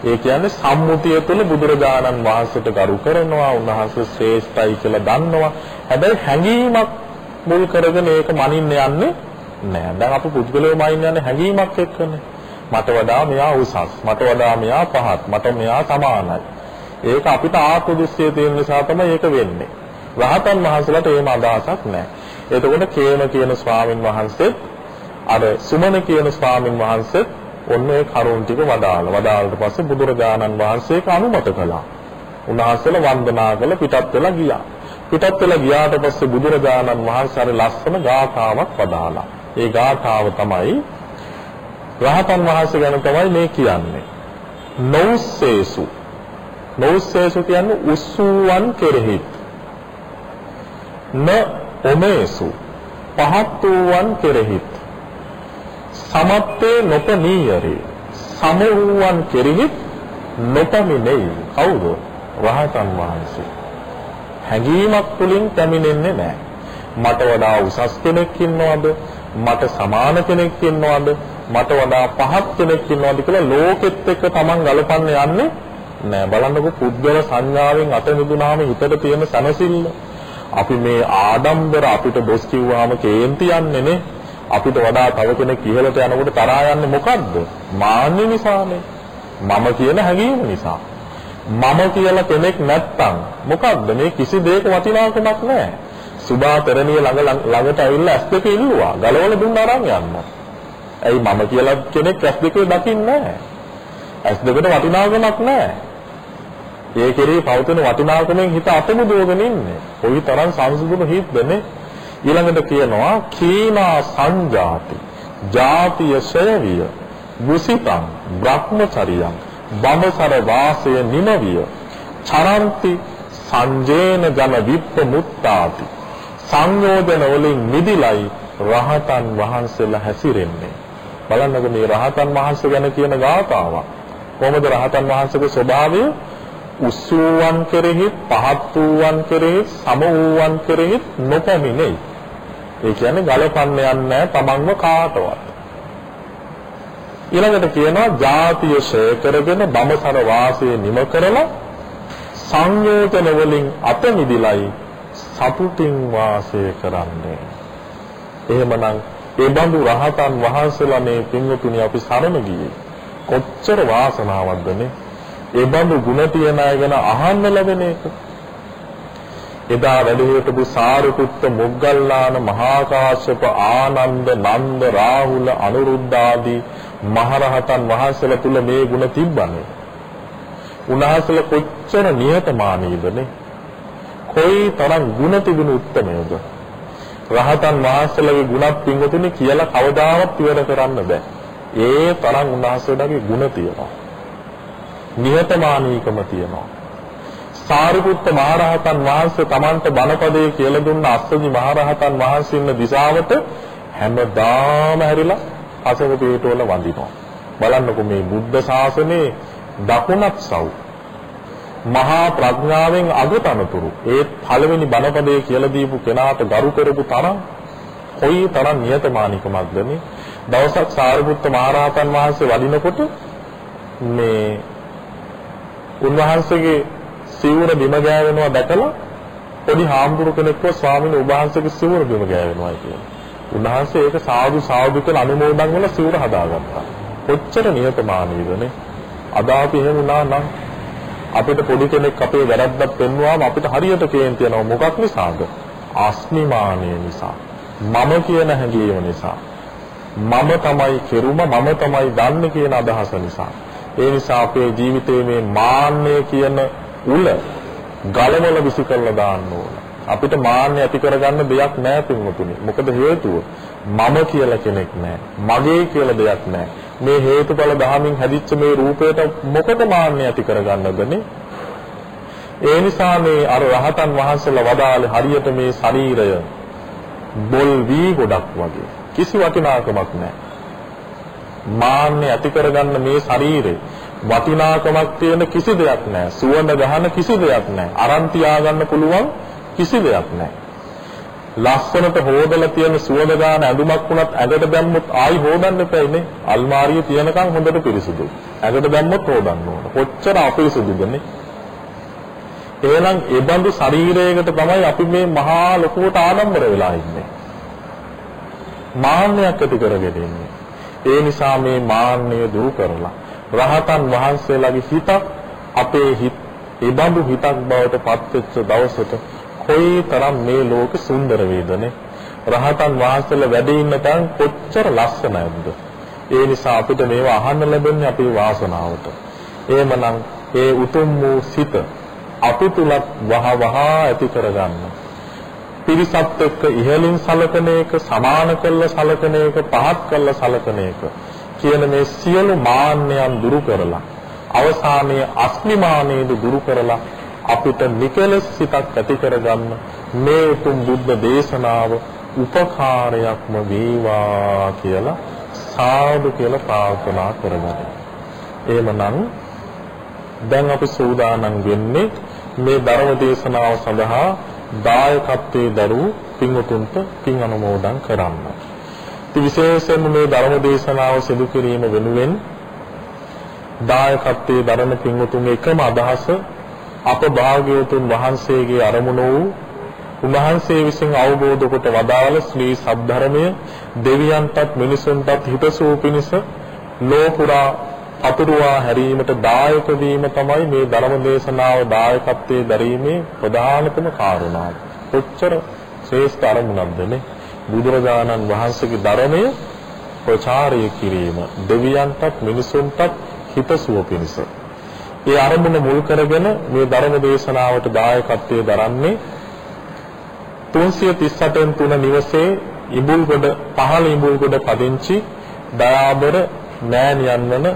ඒ කියන්නේ සම්මුතිය තුළ බුදුරජාණන් වහන්සේට ගරු කරනවා, උන්වහන්සේ ශ්‍රේෂ්ඨයි කියලා දන්නවා. හැබැයි හැඟීමක් මුල් කරගෙන ඒක මනින්න යන්නේ නැහැ. දැන් අපි පුද්ගලයෝ මයින් යන්නේ හැඟීමක් එක්කනේ. මට වඩා මෙයා උසස්, මට වඩා මෙයා පහත්, මට මෙයා සමානයි. ඒක අපිට ආත්ම දෘෂ්ටිය තියෙන නිසා තමයි ඒක වෙන්නේ. රහතන් වහන්සේලාට එහෙම අදහසක් නැහැ. එතකොට කේම කියන ස්වාමින් වහන්සේත් අර සුමන කියන ස්වාමින් වහන්සේත් ඔන්න ඒ කරුණ ටික වදාලා. වදාළට පස්සේ බුදුරජාණන් වහන්සේක අනුමත කළා. උන්වහන්සේලා වන්දනා කළ පිටත් වෙලා ගියා. පිටත් වෙලා ගියාට පස්සේ බුදුරජාණන් වහන්සේ අර ලස්සන ගාථාවක් වදාලා. ඒ ගාථාව තමයි රහතන් වහන්සේ ගැන තමයි මේ කියන්නේ. නෞස්සේසු. නෞස්සේසු කියන්නේ උස්සුවන් කෙරෙහි. න ඔමේසු. පහත් වූවන් කෙරෙහි. සමත්තේ නොපනීයරේ. සම වූවන් කෙරෙහි නොපමිනෙයි. කවුද? රහතන් වහන්සේ. හැඟීමක් තුලින් පැමිණෙන්නේ නැහැ. මට වඩා උසස් කෙනෙක් ඉන්නවද? මට සමාන කෙනෙක් ඉන්නවද? මට වඩා පහත් කෙනෙක් ඉන්නවද කියලා ලෝකෙත් එක්ක Taman ගලපන්න යන්නේ නෑ බලන්නකො පුද්ගල සංඥාවෙන් අත මිදුනාම හිතට තියෙන සනසිල්ල අපි මේ ආඩම්බර අපිට දොස් කිව්වාම කේන්ති යන්නේ නේ අපිට වඩා තව කෙනෙක් ඉහළට යනකොට තරහා යන්නේ මොකද්ද? මාන්නේ නිසානේ. මම කියන හැඟීම නිසා. මම කියලා කෙනෙක් නැත්තම් මොකද්ද? මේ කිසි දෙයක වටිනාකමක් නැහැ. සුභා පෙරණිය ළඟ ළඟට ඇවිල්ලා ඇස් දෙක ඉල්ලුවා. ගලවල දුන්න අරන් යන්න. ඇයි මම කියලා කෙනෙක් ඇස් දෙකේ දකින්නේ නැහැ? ඇස් දෙකට වටිනාකමක් නැහැ. ඒ කෙරේ පවතින වටිනාකමෙන් හිත අතමුදවගෙන ඉන්නේ. කොයි තරම් සංසුදුන හිත්දනේ. ඊළඟට කියනවා කීනා සංජාති. ජාතිය ශයවිය. මුසිතං බ්‍රහ්මචරියං බඹසර වාසය නිමවිය. චරන්ති සංජේන ජන විප්පමුත්තාති. සංයෝජන වලින් මිදිලයි රහතන් වහන්සේලා හැසිරෙන්නේ. බලන්නකො මේ රහතන් වහන්සේ ගැන කියන ගාථාවක්. කොහොමද රහතන් වහන්සේගේ ස්වභාවය? උස්සූවන් කෙරෙහි පහත් වූවන් කෙරෙහි සම වූවන් කෙරෙහි නොපැමිණෙයි. ඒ කියන්නේ ගලපන්න යන්නේ තමන්ව කාටවත්. ඊළඟට කියනවා ජාතිය ෂය කරගෙන බඹසර වාසයේ නිම කරලා සංයෝජන වලින් අත මිදිලයි සතුටින් වාසය කරන්නේ. එහෙමනම් ඒ බඳු රහතන් වහන්සේලා මේ පින්වතුනි අපි සරණ ගියේ කොච්චර වාසනාවක්ද ඒ බඳු ಗುಣ තියන අය ගැන අහන්න ලැබෙන එක. එදා වැඩ හිටපු සාරිපුත්ත මොග්ගල්ලාන මහා කාශ්‍යප ආනන්ද නන්ද රාහුල අනුරුද්ධ ආදී මහරහතන් වහන්සේලා තුල මේ ಗುಣ තිබ්බනේ. උන්වහන්සේලා කොච්චර නියතමානීදනේ. කොයි තරම් ಗುಣ තිබුණු උත්තරමයද. රහතන් වහන්සේලාගේ ගුණත් පින්වතුනි කියලා කවදාවත් ඉවර කරන්න බෑ. ඒ තරම් උන්වහන්සේලාගේ ගුණ තියෙනවා. නිහතමානීකම තියෙනවා. සාරිපුත්ත මහරහතන් වහන්සේ Tamanට බණපදේ කියලා දුන්න අස්සජි මහරහතන් වහන්සේ ඉන්න දිශාවට හැමදාම හැරිලා අසක පිටවල වඳිනවා. බලන්නකො මේ බුද්ධ ශාසනයේ දකුණක් සව් මහා ප්‍රඥාවෙන් අගතනතුරු ඒ පළවෙනි බණපදේ කියලා දීපු කෙනාට ගරු කරපු තරම් කොයි තරම් නියතමානිකමක්ද මේ දවසක් සාරිපුත්ත මහරහතන් වහන්සේ වඩිනකොට මේ උන්වහන්සේගේ සිවුර බිම ගෑවෙනවා දැකලා පොඩි හාමුදුරු කෙනෙක්ව ස්වාමීන් වහන්සේගේ සිවුර බිම ගෑවෙනවා කියලා. උන්වහන්සේ ඒක සාදු සාදු කියලා අනුමෝදන් කරලා සිවුර හදාගත්තා. කොච්චර නියතමානීදනේ. අද අපි එහෙම වුණා නම් අපිට පොඩි කෙනෙක් අපේ වැරද්දක් පෙන්වුවාම අපිට හරියට කේන්ති යනවා මොකක් නිසාද? අස්මිමානිය නිසා. මම කියන හැඟීම නිසා. මම තමයි කෙරුම මම තමයි දන්නේ කියන අදහස නිසා. ඒ නිසා අපේ ජීවිතයේ මේ මාන්නය කියන උල ගලවල විසි කරලා දාන්න ඕන. අපිට මාන්නය ඇති කරගන්න දෙයක් නැහැ පින්වතුනි. මොකද හේතුව මම කියලා කෙනෙක් නැහැ. මගේ කියලා දෙයක් නැහැ. මේ හේතුඵල ධහමින් හැදිච්ච මේ රූපයට මොකද මාන්නය ඇති කරගන්නදනේ? ඒ නිසා මේ අර රහතන් වහන්සේලා වදාළේ හරියට මේ ශරීරය බොල් වී ගොඩක් වගේ. කිසි වටිනාකමක් නැහැ. මාන්නය ඇති කරගන්න මේ ශරීරේ වටිනාකමක් තියෙන කිසි දෙයක් නැහැ. සුවඳ ගහන කිසි දෙයක් නැහැ. අරන් තියාගන්න පුළුවන් කිසි දෙයක් නැහැ. ලස්සනට හොදලා තියෙන සුවඳ ගාන ඇඳුමක් වුණත් ඇඟට දැම්මොත් ආයි හොදන්න එපායිනේ. අල්මාරියේ තියනකම් හොඳට පිරිසුදුයි. ඇඟට දැම්මොත් හොදන්න ඕන. කොච්චර අපිරිසුදුදනේ. එහෙනම් ඒ බඳු ශරීරයකට තමයි අපි මේ මහා ලොකුවට ආඩම්බර වෙලා ඉන්නේ. මාන්නයක් ඇති කරගෙන ඉන්නේ. ඒ නිසා මේ මාන්නය දුරු කරලා රහතන් වහන්සේලාගේ හිත අපේ හිත ඒ බඳු හිතක් බවට පත්වෙච්ච දවසට කොයිතරම් මේ ලෝක සුන්දර වේදනේ. රහතන් වහන්සේලා වැඩ ඉන්න තැන් කොච්චර ලස්සනයිද ඒ නිසා අපිට මේවා අහන්න ලැබෙන්නේ අපේ වාසනාවට. එහෙමනම් ඒ උතුම් වූ සිත අපි තුලත් වහ වහ ඇති කරගන්න. පිරිසත් එක්ක ඉහළින් සලකන එක සමාන කළ සලකන එක පහත් කළ සලකන එක කියන මේ සියලු මාන්නයන් දුරු කරලා අවසානයේ අස්මිමානයේද දුරු කරලා අපිට නිකලස් සිතක් ඇති කරගන්න මේ උතුම් බුද්ධ දේශනාව උපකාරයක්ම වේවා කියලා සාදු කියලා ප්‍රාර්ථනා කරගන්න. එහෙමනම් දැන් අපි සූදානම් වෙන්නේ මේ ධර්ම දේශනාව සඳහා දායකත්වයේ දරූ පින්වතුන්ට පින් අනුමෝදන් කරන්න. ඉතින් විශේෂයෙන්ම මේ ධර්ම දේශනාව සිදු කිරීම වෙනුවෙන් දායකත්වයේ දරන පින්වතුන්ගේ එකම අදහස අප භාග්‍යවතුන් වහන්සේගේ අරමුණ වූ උන්වහන්සේ විසින් අවබෝධ කොට වදාළ ශ්‍රී සද්ධර්මය දෙවියන්ටත් මිනිසුන්ටත් හිතසුව පිණිස ලෝපුරා අතුරුවා හැරීමට දායක වීම තමයි මේ ධර්ම දේශනාව දායකත්වයේ දරීමේ ප්‍රධානතම කාරණාව. කොච්චර ශ්‍රේෂ්ඨ අරමුණක්ද නේ? බුදුරජාණන් වහන්සේගේ ධර්මය ප්‍රචාරය කිරීම දෙවියන්ටත් මිනිසුන්ටත් හිතසුව පිණිස. ඒ අරමුණ මුල් කරගෙන මේ ධර්ම දේශනාවට දායකත්වයේ දරන්නේ 338න් තුන නිවසේ ඉඹුල්ගොඩ පහළ ඉඹුල්ගොඩ පදිංචි දයාබර මෑණියන් වන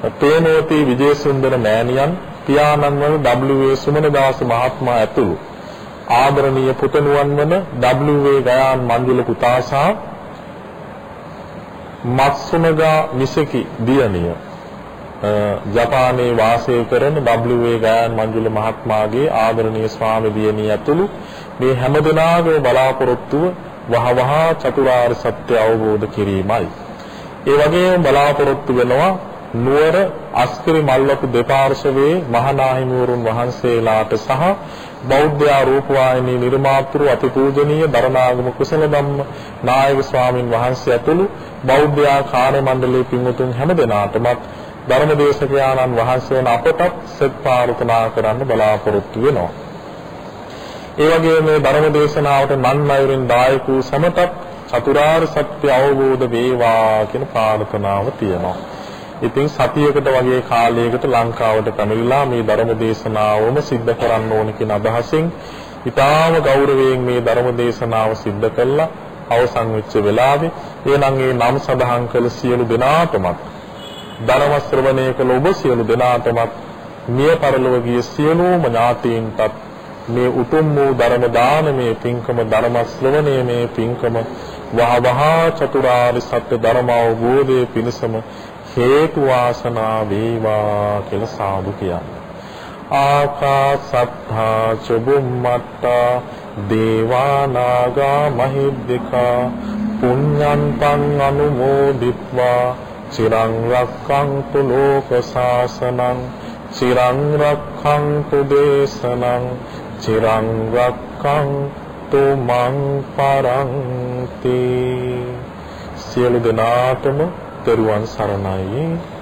තේනෝති විජේසුන්දර මෑණියන් පියාණන් වන W.A. සුමනදාස මහත්මයා ඇතුළු ආදරණීය පුතණුවන් වන W.A. ගයාන් මංජුල පුතා සහ මත්සුනගා මිසකි දියණිය ජපානයේ වාසය කරන W.A. ගයාන් මංජුල මහත්මයාගේ ආදරණීය ස්වාමි දියණිය ඇතුළු මේ හැම දෙනාගේ බලාපොරොත්තුව වහවහ චතුරාර්ය සත්‍ය අවබෝධ කිරීමයි. ඒ වගේම බලාපොරොත්තු වෙනවා නුවර අස්කිරි මල්වතු දෙපාර්ශවයේ මහානාහිමිවරුන් වහන්සේලාට සහ බෞද්ධ ආරූපවාහිනී නිර්මාතෘ අතිපූජනීය දරණාගම කුසල ධම්ම නායක ස්වාමින් වහන්සේ ඇතුළු බෞද්ධ කාර්ය මණ්ඩලයේ පින්වතුන් හැම දෙනාටමත් ධර්මදේශකයාණන් වහන්සේ වන අපටත් සෙත් ප්‍රාර්ථනා කරන්න බලාපොරොත්තු වෙනවා. ඒ වගේම මේ ධර්ම දේශනාවට නන් අයුරින් දායක වූ සමතත් චතුරාර්ය සත්‍ය අවබෝධ වේවා කියන ප්‍රාර්ථනාව තියෙනවා. ඉතින් සතියකට වගේ කාලයකට ලංකාවට පැමිණිලා මේ ධර්ම දේශනාවම සිද්ධ කරන්න ඕන කියන අදහසින් ඊටාම ගෞරවයෙන් මේ ධර්ම දේශනාව සිද්ධ කළා. අවසන් වෙච්ච වෙලාවේ එනං ඒ නම් සඳහන් කළ සියලු දෙනාටමත් ධර්ම ශ්‍රවණය කළ ඔබ සියලු දෙනාටමත් මිය පරලොව ගිය සියලුම ඥාතීන්ටත් මේ උතුම් වූ ධර්ම දානමේ පින්කම ධර්ම ශ්‍රවණයේ පින්කම වහවහ චතුරාර්ය සත්‍ය ධර්ම අවබෝධයේ පිණසම හේතු වාසනා වේවා කියලා සාදු කියන්නේ. ආකාසත්තා චුම්මත්තා දේවා නාග මහිද්దికා පුඤ්ඤන්තං අනුමෝදිත්වා චිරං රක්ඛන්තු ලෝක සාසනං චිරං රක්ඛන්තු දේශනං චිරං රක්ඛන්තු මං පරන්ති සියලු දෙනාටම තෙරුවන් සරණයි.